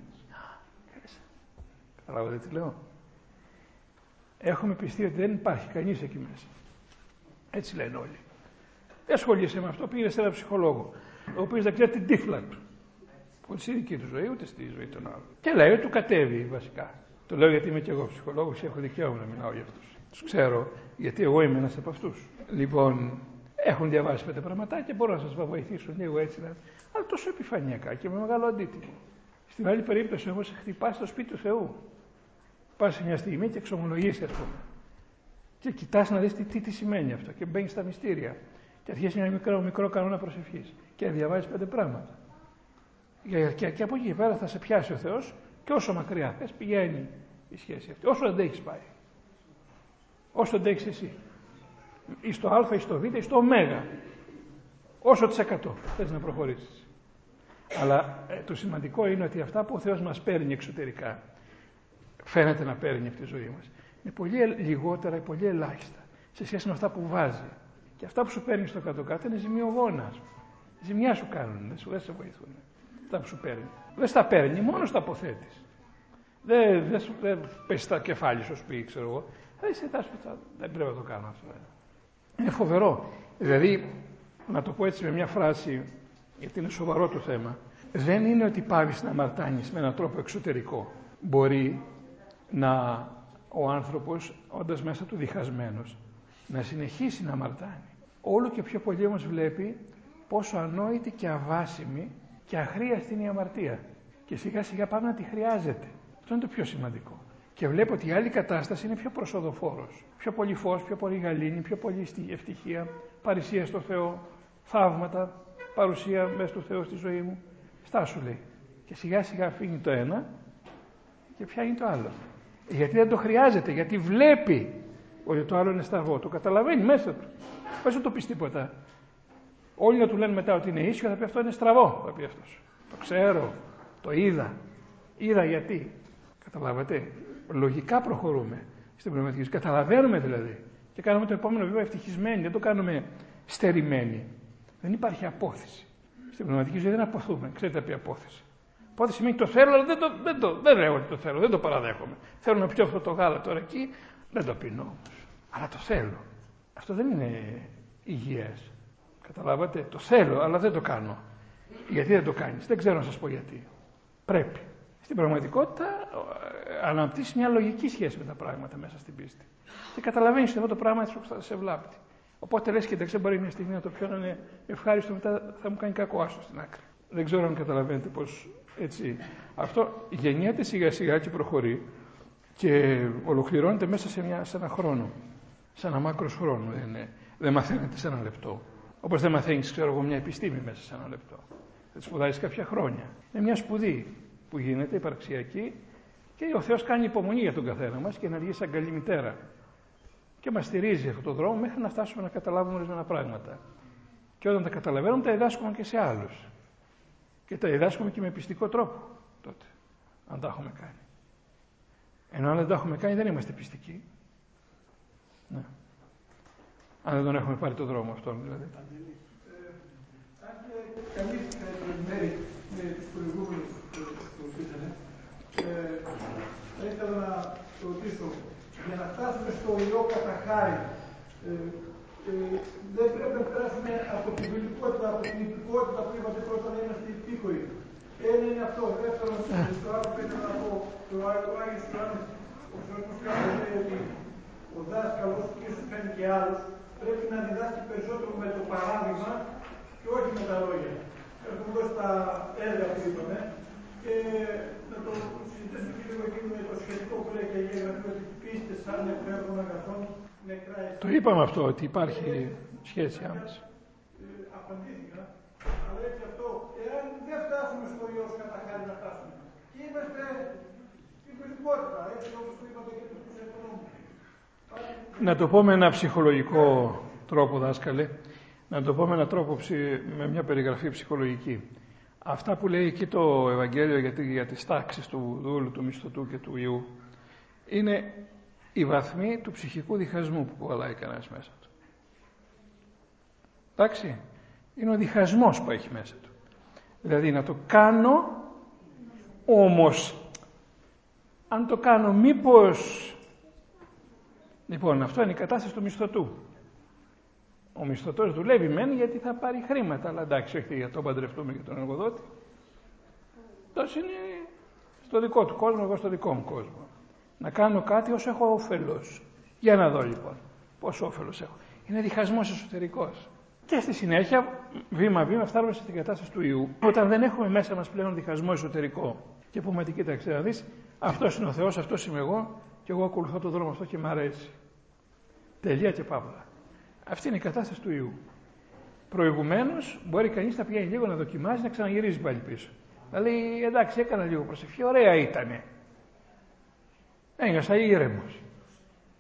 Καταλάβατε τι λέω. Έχουμε πιστεί ότι δεν υπάρχει κανείς εκεί μέσα. Έτσι λένε όλοι. Δεν ασχολείσαι με αυτό, πήγε σε ένα ψυχολόγο, ο οποίος δεν ξέρει την τύφλα του. Ούτε στη δική του ζωή, ούτε στη ζωή των άλλων. Και λέει ότι του κατέβει βασικά. Το λέω γιατί είμαι και εγώ ψυχολόγος και έχω δικαίωμα να μιλάω για αυτούς. Τους ξέρω, γιατί εγώ είμαι ένας από αυτούς. Λοιπόν, έχουν διαβάσει πέντε πραγματάκια, μπορώ να σας βοηθήσω λίγο έτσι, αλλά τόσο επιφανειακά και με μεγάλο αντίτιμο. Στην άλλη περίπτωση όμως χτυπάς στο σπίτι του Θεού. Πας σε μια στιγμή και εξομολογήσεις, ας πούμε. Και κοιτάς να δεις τι, τι, τι, σημαίνει αυτό. Και μπαίνεις στα μυστήρια. Και αρχίζεις ένα μικρό, μικρό κανόνα προσευχή. Και διαβάζεις πέντε πράγματα. Και, και, και από εκεί και πέρα θα σε πιάσει ο Θεός και όσο μακριά θες πηγαίνει η σχέση αυτή. Όσο αντέχει πάει. Όσο αντέχει εσύ. Ή στο Α, ή στο Β, ή στο Ω. Όσο τη εκατό θες να προχωρήσεις. Αλλά ε, το σημαντικό είναι ότι αυτά που ο Θεός μας παίρνει εξωτερικά φαίνεται να παίρνει από τη ζωή μας. Είναι πολύ λιγότερα, πολύ ελάχιστα σε σχέση με αυτά που βάζει. Και αυτά που σου παίρνει στο κάτω-κάτω είναι ζημιογόνα. Ζημιά σου κάνουν, δεν, σου, δεν σε βοηθούν. Αυτά που σου παίρνει. Δεν στα παίρνει, μόνος στα αποθέτεις. Δεν, δεν, δεν πέσει στα κεφάλι σου, πει, ξέρω εγώ. Δεν σε δεν πρέπει να το κάνω αυτό. Είναι φοβερό. Δηλαδή, να το πω έτσι με μια φράση, γιατί είναι σοβαρό το θέμα, δεν είναι ότι πάβεις να αμαρτάνεις με έναν τρόπο εξωτερικό. Μπορεί να ο άνθρωπος, όντας μέσα του διχασμένος, να συνεχίσει να αμαρτάνει. Όλο και πιο πολύ όμως βλέπει πόσο ανόητη και αβάσιμη και αχρίαστη είναι η αμαρτία. Και σιγά σιγά πάμε να τη χρειάζεται. Αυτό είναι το πιο σημαντικό. Και βλέπω ότι η άλλη κατάσταση είναι πιο προσοδοφόρος. Πιο πολύ φως, πιο πολύ γαλήνη, πιο πολύ ευτυχία, παρησία στο Θεό, θαύματα, παρουσία μέσα του Θεού στη ζωή μου. Στάσου λέει. Και σιγά σιγά αφήνει το ένα και πιάνει το άλλο. Γιατί δεν το χρειάζεται, γιατί βλέπει ότι το άλλο είναι στραβό. Το καταλαβαίνει μέσα του. Δεν το πεις τίποτα. Όλοι να του λένε μετά ότι είναι ίσιο, θα πει αυτό είναι στραβό. Θα πει αυτός. Το ξέρω, το είδα. Είδα γιατί. Καταλάβατε. Λογικά προχωρούμε στην πνευματική Καταλαβαίνουμε δηλαδή. Και κάνουμε το επόμενο βήμα ευτυχισμένοι. Δεν το κάνουμε στερημένοι. Δεν υπάρχει απόθεση. Στην πνευματική ζωή δεν αποθούμε. Ξέρετε τι απόθεση. Απόθεση σημαίνει το θέλω, αλλά δεν, το, δεν, το, δεν λέω ότι το θέλω, δεν το παραδέχομαι. Θέλω να πιω αυτό το γάλα τώρα εκεί, δεν το πίνω όμως. Αλλά το θέλω. Αυτό δεν είναι υγιές. Καταλάβατε, το θέλω, αλλά δεν το κάνω. Γιατί δεν το κάνεις; Δεν ξέρω να σας πω γιατί. Πρέπει. Στην πραγματικότητα ε, αναπτύσσει μια λογική σχέση με τα πράγματα μέσα στην πίστη. Και καταλαβαίνεις ότι αυτό το πράγμα θα σε βλάπτει. Οπότε λες και δεν μπορεί μια στιγμή να το πιω να είναι ευχάριστο, μετά θα μου κάνει κακό άσο στην άκρη. Δεν ξέρω αν καταλαβαίνετε πώς έτσι. Αυτό γεννιέται σιγά σιγά και προχωρεί και ολοκληρώνεται μέσα σε, μια, σε ένα χρόνο. Σε ένα μάκρος χρόνο. Δεν, δεν μαθαίνεται σε ένα λεπτό. Όπως δεν μαθαίνεις, ξέρω εγώ, μια επιστήμη μέσα σε ένα λεπτό. Θα σπουδάζεις κάποια χρόνια. Είναι μια σπουδή που γίνεται υπαρξιακή και ο Θεός κάνει υπομονή για τον καθένα μας και ενεργεί σαν καλή μητέρα. Και μας στηρίζει αυτόν τον δρόμο μέχρι να φτάσουμε να καταλάβουμε ορισμένα πράγματα. Και όταν τα καταλαβαίνουμε, τα διδάσκουμε και σε άλλους. Και τα διδάσκουμε και με πιστικό τρόπο τότε, αν τα έχουμε κάνει. Ενώ αν δεν τα έχουμε κάνει δεν είμαστε πιστικοί. Ναι. Αν δεν τον έχουμε πάρει τον δρόμο αυτόν δηλαδή. Αν και καλύφθηκα την μέρη με τους προηγούμενους που ρωτήσανε, θα ήθελα να ρωτήσω, για να φτάσουμε στο ιό κατά χάρη, δεν πρέπει να περάσουμε από την φιλικότητα, από την υπηκότητα που είπατε πρώτα να είμαστε υπήκοοι. Ένα είναι αυτό. Δεύτερον, στο άλλο πρέπει να πω, το Άγιος Ιωάννης, ο Χριστός λέει ότι ο δάσκαλος, και ίσως φαίνει και άλλος, πρέπει να διδάσκει περισσότερο με το παράδειγμα και όχι με τα λόγια. Έχουμε εδώ στα έργα που είπαμε και να το συζητήσουμε και λίγο εκείνο με το σχετικό που λέει και η Γραφή ότι πίστες σαν επέργων αγαθών νεκρά Το είπαμε αυτό, ότι υπάρχει σχέση άμεση. Ε, απαντήθηκα, αλλά έτσι αυτό, εάν δεν φτάσουμε στο ιός κατά χάρη να φτάσουμε και είμαστε στην φιλικότητα, έτσι όπως το είπατε και τους εκονόμου. Να το πω με ένα ψυχολογικό τρόπο, δάσκαλε, να το πω με έναν τρόπο, με μια περιγραφή ψυχολογική. Αυτά που λέει εκεί το Ευαγγέλιο για, για τις τάξεις του δούλου, του μισθωτού και του ιού, είναι η βαθμή του ψυχικού διχασμού που κουβαλάει κανένας μέσα του. Εντάξει, είναι ο διχασμός που έχει μέσα του. Δηλαδή να το κάνω, όμως, αν το κάνω μήπως... Λοιπόν, αυτό είναι η κατάσταση του μισθωτού. Ο μισθωτός δουλεύει μεν γιατί θα πάρει χρήματα, αλλά εντάξει, όχι για το παντρευτούμε και τον εργοδότη. Τόσο είναι στο δικό του κόσμο, εγώ στο δικό μου κόσμο. Να κάνω κάτι όσο έχω όφελος. Για να δω λοιπόν πόσο όφελος έχω. Είναι διχασμός εσωτερικός. Και στη συνέχεια, βήμα-βήμα, φτάνουμε στην κατάσταση του ιού. Όταν δεν έχουμε μέσα μας πλέον διχασμό εσωτερικό και πούμε ότι κοίταξε να δεις, αυτός είναι ο Θεός, αυτός είμαι εγώ και εγώ ακολουθώ τον δρόμο αυτό και μ' αρέσει. Τελεία και παύλα. Αυτή είναι η κατάσταση του ιού. Προηγουμένως, μπορεί κανείς να πηγαίνει λίγο να δοκιμάζει να ξαναγυρίζει πάλι πίσω. Να λέει εντάξει, έκανα λίγο προσευχή, ωραία ήταν. Ένιωσα ήρεμο.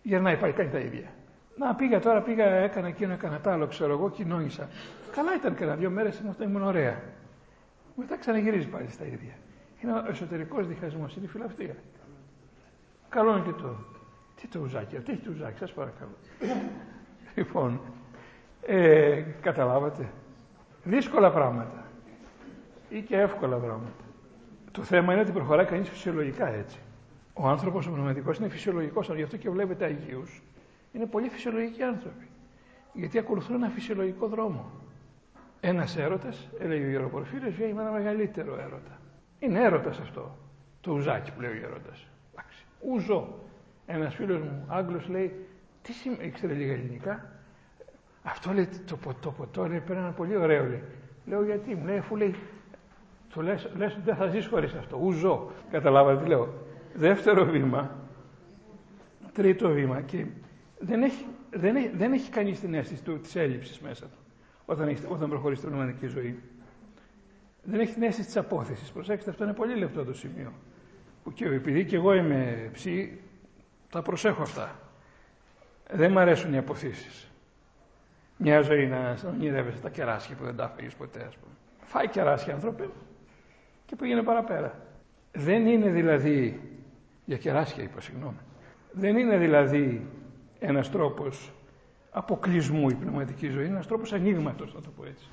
Γυρνάει πάλι, κάνει τα ίδια. Να πήγα τώρα, πήγα, έκανα εκείνο, έκανα τα άλλο, ξέρω εγώ, κοινώνησα. Καλά ήταν κανένα δύο μέρες, ήμουν ωραία. Μετά ξαναγυρίζει πάλι στα ίδια. Είναι ο εσωτερικός διχασμός, είναι η φιλαυτία. Καλό είναι και το. Τι το ουζάκι, τι έχει το ουζάκι, σας παρακαλώ. Λοιπόν, ε, καταλάβατε. Δύσκολα πράγματα ή και εύκολα πράγματα. Το θέμα είναι ότι προχωράει κανείς φυσιολογικά έτσι. Ο άνθρωπος ο πνευματικός είναι φυσιολογικός, γι' αυτό και βλέπετε Αγίους. Είναι πολύ φυσιολογικοί άνθρωποι. Γιατί ακολουθούν ένα φυσιολογικό δρόμο. Ένας έρωτας, έλεγε ο Γεροπορφύριο, βγαίνει με ένα μεγαλύτερο έρωτα. Είναι έρωτας αυτό. Το ουζάκι που λέει ο Γερόντα. Ουζό. Ένας φίλος μου Άγγλος λέει, τι σημαίνει, ήξερε λίγα ελληνικά; Αυτό λέει το, το ποτό, λέει, πέρα ένα πολύ ωραίο λέει. Λέω γιατί, μου λέει, αφού λέει, του λες, λες ότι δεν θα ζεις χωρίς αυτό, ουζώ. Καταλάβατε τι λέω. Δεύτερο βήμα, τρίτο βήμα και δεν έχει, δεν έχει, δεν έχει κανείς την αίσθηση του, της έλλειψης μέσα του όταν, έχεις, όταν προχωρείς στην πνευματική ζωή. Δεν έχει την αίσθηση της απόθεσης. Προσέξτε, αυτό είναι πολύ λεπτό το σημείο. Που και επειδή και εγώ είμαι ψή, τα προσέχω αυτά. Δεν μου αρέσουν οι αποθήσεις. Μια ζωή να ονειρεύεσαι τα κεράσια που δεν τα φύγεις ποτέ, ας πούμε. Φάει κεράσια, άνθρωπε, και πήγαινε παραπέρα. Δεν είναι δηλαδή. Για κεράσια είπα, συγγνώμη. Δεν είναι δηλαδή ένας τρόπος αποκλεισμού η πνευματική ζωή, είναι ένας τρόπος ανοίγματος, να το πω έτσι.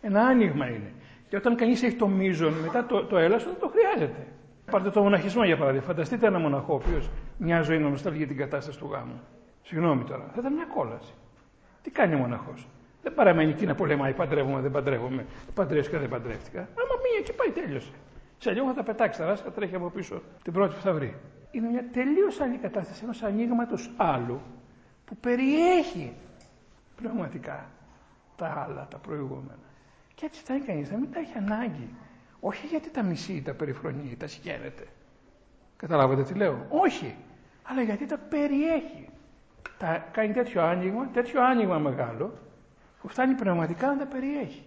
Ένα άνοιγμα είναι. Και όταν κανείς έχει το μείζον, μετά το, το έλασο δεν το χρειάζεται. Πάρτε το μοναχισμό για παράδειγμα. Φανταστείτε ένα μοναχό, ο οποίος μια ζωή να νοσταλγεί την κατάσταση του γάμου. Συγγνώμη τώρα, θα ήταν μια κόλαση. Τι κάνει ο μοναχός; Δεν παραμένει εκεί να πολεμάει, παντρεύομαι, δεν παντρεύομαι, παντρεύτηκα, δεν παντρεύτηκα. Άμα μία και πάει, τέλειωσε. Σε λίγο θα τα πετάξει τα ράσκα, τρέχει από πίσω την πρώτη που θα βρει. Είναι μια τελείως άλλη κατάσταση ενός ανοίγματος άλλου που περιέχει πνευματικά τα άλλα, τα προηγούμενα. Και έτσι θα είναι κανείς να μην τα έχει ανάγκη. Όχι γιατί τα μισεί, τα περιφρονεί, τα σκέφτεται. Καταλάβατε τι λέω; Όχι. Αλλά γιατί τα περιέχει. Τα κάνει τέτοιο άνοιγμα, τέτοιο άνοιγμα μεγάλο, που φτάνει πραγματικά να τα περιέχει.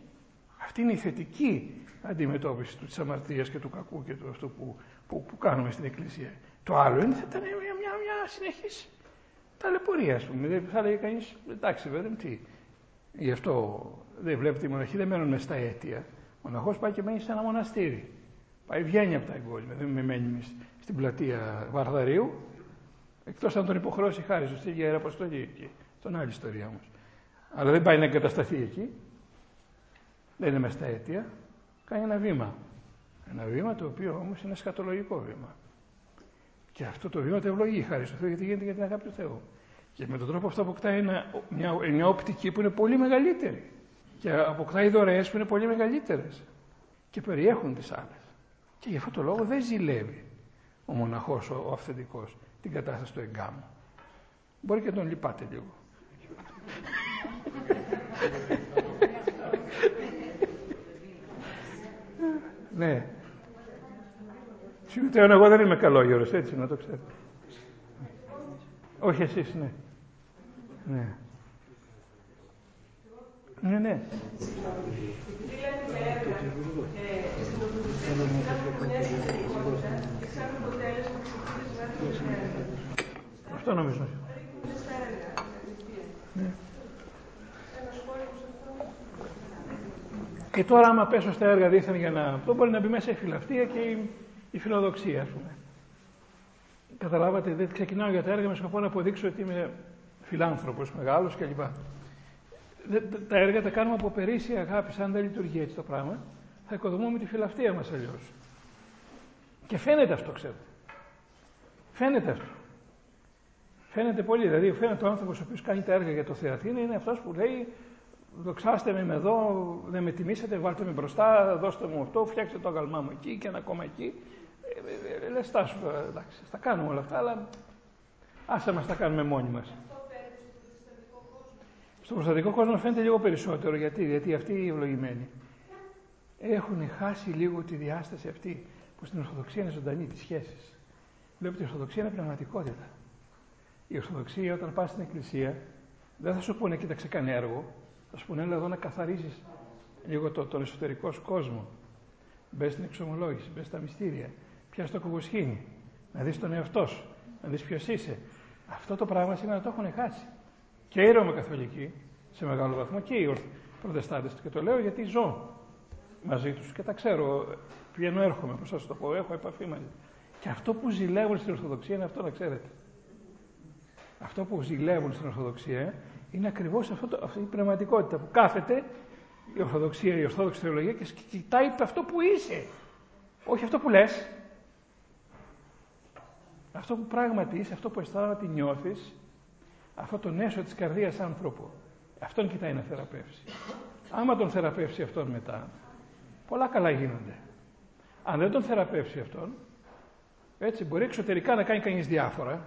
Αυτή είναι η θετική αντιμετώπιση του της αμαρτίας και του κακού και του αυτού που, που, που κάνουμε στην Εκκλησία. Το άλλο είναι θα ήταν μια, μια, μια συνεχής ταλαιπωρία, ας πούμε. Θα λέει κανείς, εντάξει βέβαια, τι. Γι' αυτό δεν βλέπετε οι μοναχοί δεν μένουν στα αίτια. Ο μοναχός πάει και μένει σε ένα μοναστήρι. Πάει βγαίνει από τα εγκόσμια, δεν μένει στην πλατεία Βαρδαρίου, εκτός αν τον υποχρεώσει χάρη σου στη Αποστολή εκεί. Στον άλλη ιστορία όμως. Αλλά δεν πάει να εγκατασταθεί εκεί. Δεν είναι μέσα στα αίτια. Κάνει ένα βήμα. Ένα βήμα το οποίο όμως είναι σκατολογικό βήμα. Και αυτό το βήμα το ευλογεί χάρη στο Θεό γιατί γίνεται για την αγάπη του Θεού. Και με τον τρόπο αυτό αποκτάει ένα, μια, μια οπτική που είναι πολύ μεγαλύτερη. Και αποκτάει δωρεές που είναι πολύ μεγαλύτερες. Και περιέχουν τις άλλες. Και γι' αυτό το λόγο δεν ζηλεύει ο μοναχός, ο, ο αυθεντικός, την κατάσταση του εγκάμου. Μπορεί και να τον λυπάτε λίγο. ναι. Συμμετέχω εγώ δεν είμαι καλόγερος, έτσι να το ξέρετε. Όχι εσείς, ναι. Ναι. Ναι, ναι. Αυτό νομίζω. Και τώρα άμα πέσω στα έργα δίθεν για να... Αυτό μπορεί να μπει μέσα η φιλαυτία και η, η φιλοδοξία, ας πούμε. Καταλάβατε, δεν ξεκινάω για τα έργα με σκοπό να αποδείξω ότι είμαι φιλάνθρωπος μεγάλος κλπ. Τα έργα τα κάνουμε από περίσσια αγάπη, σαν δεν λειτουργεί έτσι το πράγμα. Θα οικοδομούμε τη φιλαυτία μας αλλιώς. Και φαίνεται αυτό, ξέρετε. Φαίνεται αυτό. Φαίνεται πολύ. Δηλαδή, φαίνεται ο άνθρωπος ο οποίος κάνει τα έργα για το Θεαθήνα είναι αυτός που λέει δοξάστε με εδώ, δεν με τιμήσετε, βάλτε με μπροστά, δώστε μου αυτό, φτιάξτε το αγαλμά μου εκεί και ένα ακόμα εκεί. Ε, ε, ε λες, τάσου, εντάξει, θα κάνουμε όλα αυτά, αλλά άσε μας τα κάνουμε μόνοι μας. Στον προστατικό κόσμο φαίνεται λίγο περισσότερο. Γιατί, γιατί αυτοί οι ευλογημένοι έχουν χάσει λίγο τη διάσταση αυτή που στην Ορθοδοξία είναι ζωντανή, της σχέσης. Βλέπετε, η Ορθοδοξία είναι πραγματικότητα. Η Ορθοδοξία, όταν πας στην Εκκλησία, δεν θα σου πούνε κοίταξε κάνει έργο, θα σου πούνε έλα εδώ να καθαρίζεις λίγο το, τον εσωτερικό σου κόσμο. Μπες στην εξομολόγηση, μπες στα μυστήρια, πιάσει το κουβοσχήνι, να δεις τον εαυτό σου, να δεις ποιος είσαι. Αυτό το πράγμα σήμερα το έχουν χάσει. Και οι Ρωμαιοκαθολικοί, σε μεγάλο βαθμό, και οι Προτεστάντες. Και το λέω γιατί ζω μαζί τους και τα ξέρω. Πηγαίνω, έρχομαι, πώς σα το πω, έχω επαφή μαζί. Και αυτό που ζηλεύουν στην Ορθοδοξία είναι αυτό να ξέρετε. Αυτό που ζηλεύουν στην Ορθοδοξία είναι ακριβώς αυτή η πνευματικότητα που κάθεται η Ορθοδοξία, η Ορθόδοξη Θεολογία και κοιτάει αυτό που είσαι. Όχι αυτό που λες. Αυτό που πράγματι είσαι, αυτό που αισθάνομαι νιώθεις, αυτό το έσω της καρδίας άνθρωπου. Αυτόν κοιτάει να θεραπεύσει. Άμα τον θεραπεύσει αυτόν μετά, πολλά καλά γίνονται. Αν δεν τον θεραπεύσει αυτόν, έτσι μπορεί εξωτερικά να κάνει κανείς διάφορα,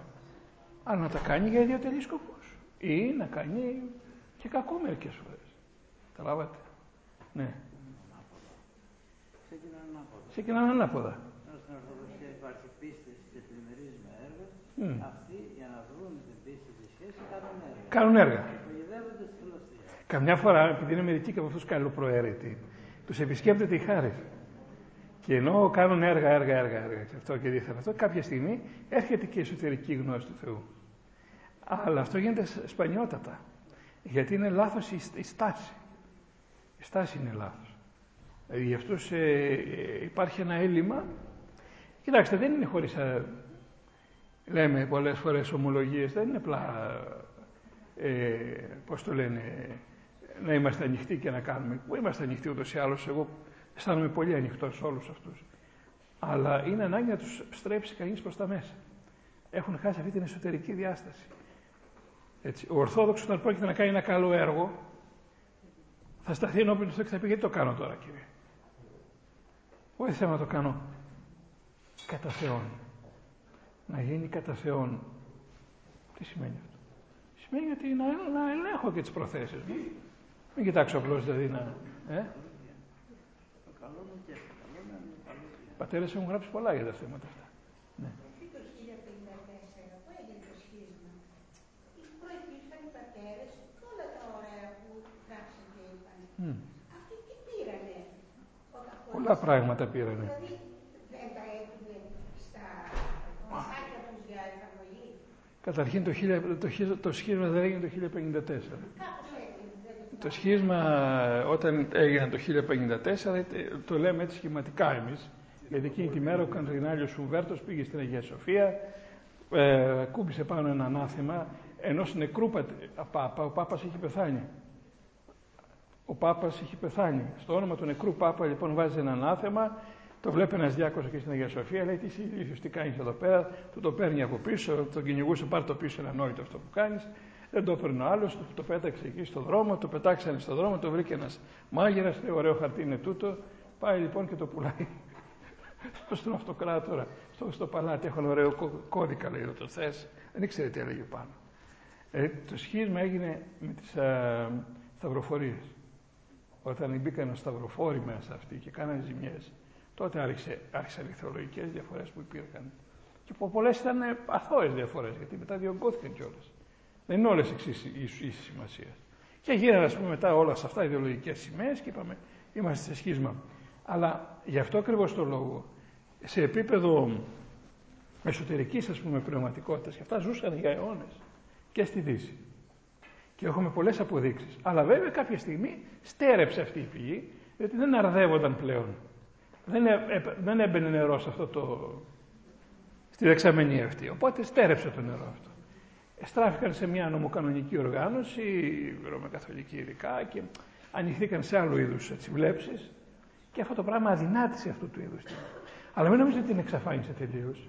αλλά να τα κάνει για ιδιωτελή σκοπούς. Ή να κάνει και κακό μερικές φορές. Καταλάβατε. Ναι. Ξεκινάνε ανάποδα. Ξεκινάνε ανάποδα. Στην Ορθοδοξία υπάρχει πίστη και πλημμυρίζει με έργα. Mm. Αυτοί για να βρουν την πίστη της σχέσης κάνουν έργα. Κάνουν έργα. Καμιά φορά, επειδή είναι μερικοί και από αυτούς καλοπροαίρετοι, τους επισκέπτεται η χάρη. Και ενώ κάνουν έργα, έργα, έργα, έργα και αυτό και δίθεν αυτό, κάποια στιγμή έρχεται και η εσωτερική γνώση του Θεού. Αλλά αυτό γίνεται σπανιότατα. Γιατί είναι λάθος η στάση. Η στάση είναι λάθος. Δηλαδή για αυτούς ε, ε, υπάρχει ένα έλλειμμα. Κοιτάξτε, δεν είναι χωρίς, ε, λέμε πολλές φορές ομολογίες, δεν είναι απλά, ε, πώς το λένε, να είμαστε ανοιχτοί και να κάνουμε. Που είμαστε ανοιχτοί ούτως ή άλλως, εγώ αισθάνομαι πολύ ανοιχτό σε όλους αυτούς. Αλλά είναι ανάγκη να τους στρέψει κανείς προς τα μέσα. Έχουν χάσει αυτή την εσωτερική διάσταση. Έτσι. Ο Ορθόδοξος όταν πρόκειται να κάνει ένα καλό έργο, θα σταθεί ενώπιον του Θεού και θα πει γιατί το κάνω τώρα κύριε; Όχι θέμα να το κάνω κατά Θεόν. Να γίνει κατά Θεόν. Τι σημαίνει αυτό; Σημαίνει ότι να, να ελέγχω και τις προθέσεις μου. Μην κοιτάξω απλώς δηλαδή να... Ε; Πατέρες έχουν γράψει πολλά για τα θέματα αυτά. Αυτοί τι πήρανε; Πολλά πράγματα πήρανε. Δηλαδή δεν τα έπαιρνε στα μασάκια τους για εφαρμογή; Καταρχήν το, το, το σχίσμα δεν έγινε το 1054. Κάπως έτσι. Το σχίσμα όταν έγινε το 1054 το λέμε έτσι σχηματικά εμείς γιατί εκείνη τη μέρα ο Καντρινάλιος Σουβέρτος πήγε στην Αγία Σοφία ε, κούμπησε πάνω ένα ανάθεμα ενός νεκρού πάπα, ο Πάπας έχει πεθάνει. Ο Πάπας έχει πεθάνει. Στο όνομα του νεκρού Πάπα λοιπόν βάζει ένα ανάθεμα, το βλέπει ένας διάκοσο και στην Αγία Σοφία, λέει τι ηλίθιος τι κάνεις εδώ πέρα, του το παίρνει από πίσω, τον κυνηγούσε πάρει το πίσω, ένα νόητο αυτό που κάνεις, δεν το έπαιρνε ο άλλος, το, το πέταξε εκεί στο δρόμο, το πετάξανε στο δρόμο, το βρήκε ένας μάγειρας, λέει ωραίο χαρτί είναι τούτο, πάει λοιπόν και το πουλάει στον αυτοκράτορα, στο, στο παλάτι. Έχω ένα ωραίο κώδικα, λέει, το θες. Δεν ήξερε τι έλεγε πάνω. Ε, το σχίσμα έγινε με τις σταυροφορίες. Όταν μπήκαν σταυροφόροι μέσα αυτοί και κάνανε ζημιές, τότε άρχισε, άρχισαν οι θεολογικές διαφορές που υπήρχαν. Και πολλές ήταν αθώες διαφορές, γιατί μετά διωγγώθηκαν κιόλας. Δεν είναι όλες ίσης σημασίας. Και γίνανε, ας πούμε, μετά όλα αυτά ιδεολογικές σημαίες και είπαμε, είμαστε σε σχίσμα. Αλλά γι' αυτό ακριβώς το λόγο, σε επίπεδο εσωτερικής ας πούμε πνευματικότητας, και αυτά ζούσαν για αιώνες και στη Δύση. Και έχουμε πολλές αποδείξεις. Αλλά βέβαια κάποια στιγμή στέρεψε αυτή η πηγή, γιατί δεν αρδεύονταν πλέον. Δεν, δεν έμπαινε νερό σε αυτό το, στη δεξαμενή αυτή. Οπότε στέρεψε το νερό αυτό στράφηκαν σε μια νομοκανονική οργάνωση, ρωμακαθολική ειδικά και ανοιχθήκαν σε άλλου είδους έτσι, βλέψεις και αυτό το πράγμα αδυνάτησε αυτού του είδους. Αλλά μην νομίζετε ότι την εξαφάνισε τελείως.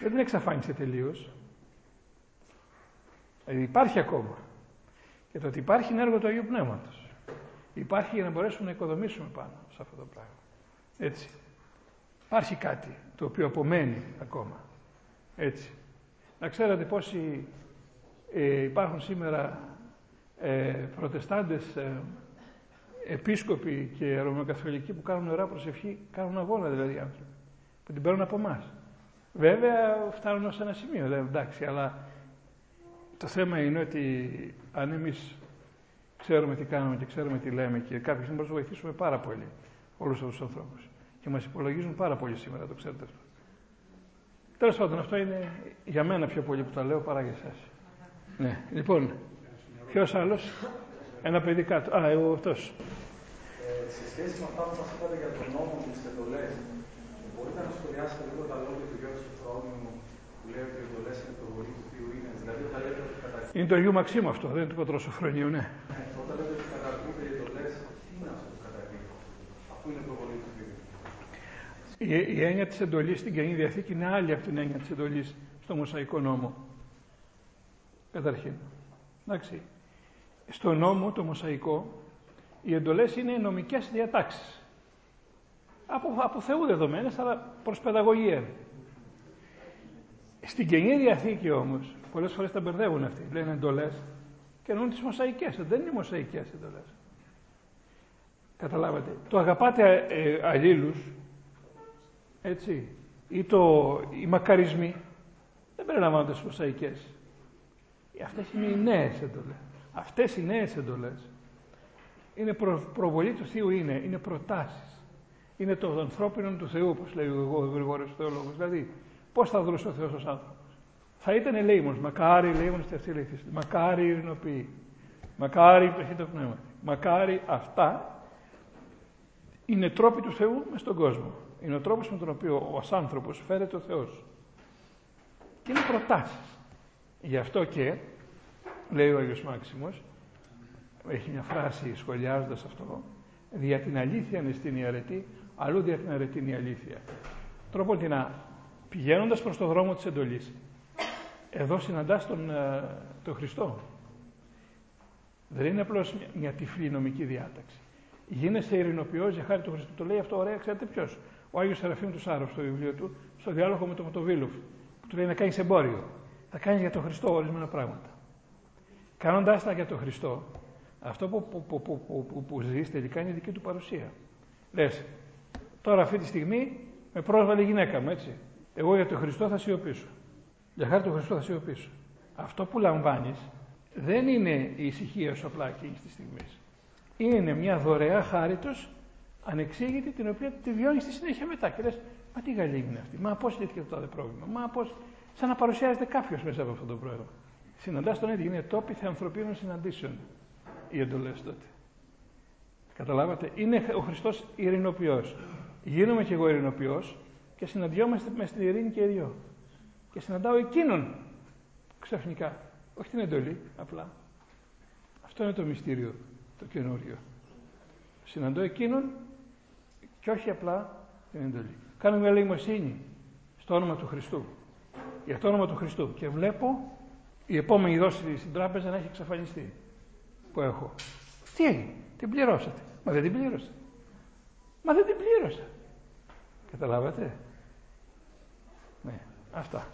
Δεν την εξαφάνισε τελείως. Δηλαδή υπάρχει ακόμα. Και το ότι υπάρχει είναι έργο του Αγίου Πνεύματος. Υπάρχει για να μπορέσουμε να οικοδομήσουμε πάνω σε αυτό το πράγμα. Έτσι. Υπάρχει κάτι το οποίο απομένει ακόμα. Έτσι. Να ξέρετε πόσοι ε, υπάρχουν σήμερα ε, προτεστάντες ε, επίσκοποι και ρωμαιοκαθολικοί που κάνουν ωραία προσευχή, κάνουν αγώνα δηλαδή οι άνθρωποι, που την παίρνουν από εμάς. Βέβαια φτάνουν ως ένα σημείο, δηλαδή, εντάξει, αλλά το θέμα είναι ότι αν εμείς ξέρουμε τι κάνουμε και ξέρουμε τι λέμε και κάποιοι στιγμή μπορούμε να βοηθήσουμε πάρα πολύ όλους αυτούς τους ανθρώπους. Και μας υπολογίζουν πάρα πολύ σήμερα, το ξέρετε αυτό. Τέλος πάντων, αυτό είναι για μένα πιο πολύ που τα λέω παρά για εσάς. Ναι, λοιπόν, ποιος άλλος, ένα παιδί κάτω. Α, εγώ αυτός. Ε, σε σχέση με αυτά που μας είπατε για τον νόμο και τις εντολές, μπορείτε να σχολιάσετε λίγο τα λόγια του Γιώργου Σοφρόνιου που λέει ότι οι εντολέ είναι προβολή του οποίου είναι. Δηλαδή, όταν λέτε ότι καταρχήν. Είναι το Ιού Μαξίμου αυτό, δεν είναι του Πατροσοφρονίου, ναι. ναι όταν λέτε ότι καταρχούνται οι εντολές, τι είναι αυτό που καταρχούνται, αφού είναι προβολή του η, η έννοια της εντολής στην Καινή Διαθήκη είναι άλλη από την έννοια της εντολής στο Μωσαϊκό νόμο. Καταρχήν. Εντάξει. Στο νόμο, το Μωσαϊκό, οι εντολές είναι νομικές διατάξεις. Από, από Θεού δεδομένες, αλλά προς παιδαγωγία. Στην Καινή Διαθήκη όμως, πολλές φορές τα μπερδεύουν αυτοί. Λένε εντολές και εννοούν τις Μωσαϊκές. Δεν είναι Μωσαϊκές εντολές. Καταλάβατε. Το αγαπάτε ε, αλλήλους, έτσι, ή το, οι μακαρισμοί, δεν περιλαμβάνονται στις μοσαϊκές. Αυτές είναι οι νέες εντολές. Αυτές οι νέες εντολές είναι προ, προβολή του Θείου είναι, είναι προτάσεις. Είναι το ανθρώπινο του Θεού, όπως λέει εγώ ο Γρηγόρης Θεολόγος. Δηλαδή, πώς θα δρούσε ο Θεός ως άνθρωπος; Θα ήταν ελεήμος, μακάρι ελεήμος στη αυτή η μακάρι ειρηνοποιεί, μακάρι υπερχεί το πνεύμα. Μακάρι αυτά είναι τρόποι του Θεού μες στον κόσμο. Είναι ο τρόπος με τον οποίο ο άνθρωπος φέρεται ο Θεός. Και είναι προτάσεις. Γι' αυτό και, λέει ο Άγιος Μάξιμος, έχει μια φράση σχολιάζοντας αυτό, δια την αλήθεια είναι στην αρετή, αλλού δια την αρετή είναι η αλήθεια. Τρόπο ότι να πηγαίνοντας προς το δρόμο της εντολής, εδώ συναντάς τον, ε, τον Χριστό. Δεν είναι απλώς μια, μια τυφλή νομική διάταξη. Γίνεσαι ειρηνοποιός για χάρη του Χριστού. Το λέει αυτό ωραία, ξέρετε ποιος; Ο Άγιος Σεραφείμ του Σάρωφ στο βιβλίο του, στο διάλογο με τον Μοτοβίλοφ, που του λέει να κάνεις εμπόριο. Θα κάνεις για τον Χριστό ορισμένα πράγματα. Κάνοντάς τα για τον Χριστό, αυτό που, που, που, που, που, που ζεις τελικά είναι η δική του παρουσία. Λες, τώρα αυτή τη στιγμή με πρόσβαλε η γυναίκα μου, έτσι. Εγώ για τον Χριστό θα σιωπήσω. Για χάρη του Χριστού θα σιωπήσω. Αυτό που λαμβάνεις δεν είναι η ησυχία σου απλά εκείνης της στιγμής. Είναι μια δωρεά χάριτος ανεξήγητη την οποία τη βιώνεις στη συνέχεια μετά. Και λες, μα τι γαλήνη είναι αυτή, μα πώς λύθηκε το τάδε πρόβλημα, μα πώς. σαν να παρουσιάζεται κάποιος μέσα από αυτό το πρόβλημα. Συναντάς τον ίδιο, είναι τόποι θεανθρωπίνων συναντήσεων οι εντολές τότε. Καταλάβατε, είναι ο Χριστός ειρηνοποιός. Γίνομαι κι εγώ ειρηνοποιός και συναντιόμαστε με στην ειρήνη και οι δυο. Και συναντάω εκείνον ξαφνικά. Όχι την εντολή, απλά. Αυτό είναι το μυστήριο, το καινούριο. Συναντώ εκείνον και όχι απλά την εντολή. Κάνω μια λογιμοσύνη στο όνομα του Χριστού. Για το όνομα του Χριστού. Και βλέπω η επόμενη δόση στην τράπεζα να έχει εξαφανιστεί. Που έχω. Τι έγινε, την πληρώσατε. Μα δεν την πλήρωσα. Μα δεν την πλήρωσα. Καταλάβατε; Ναι, αυτά.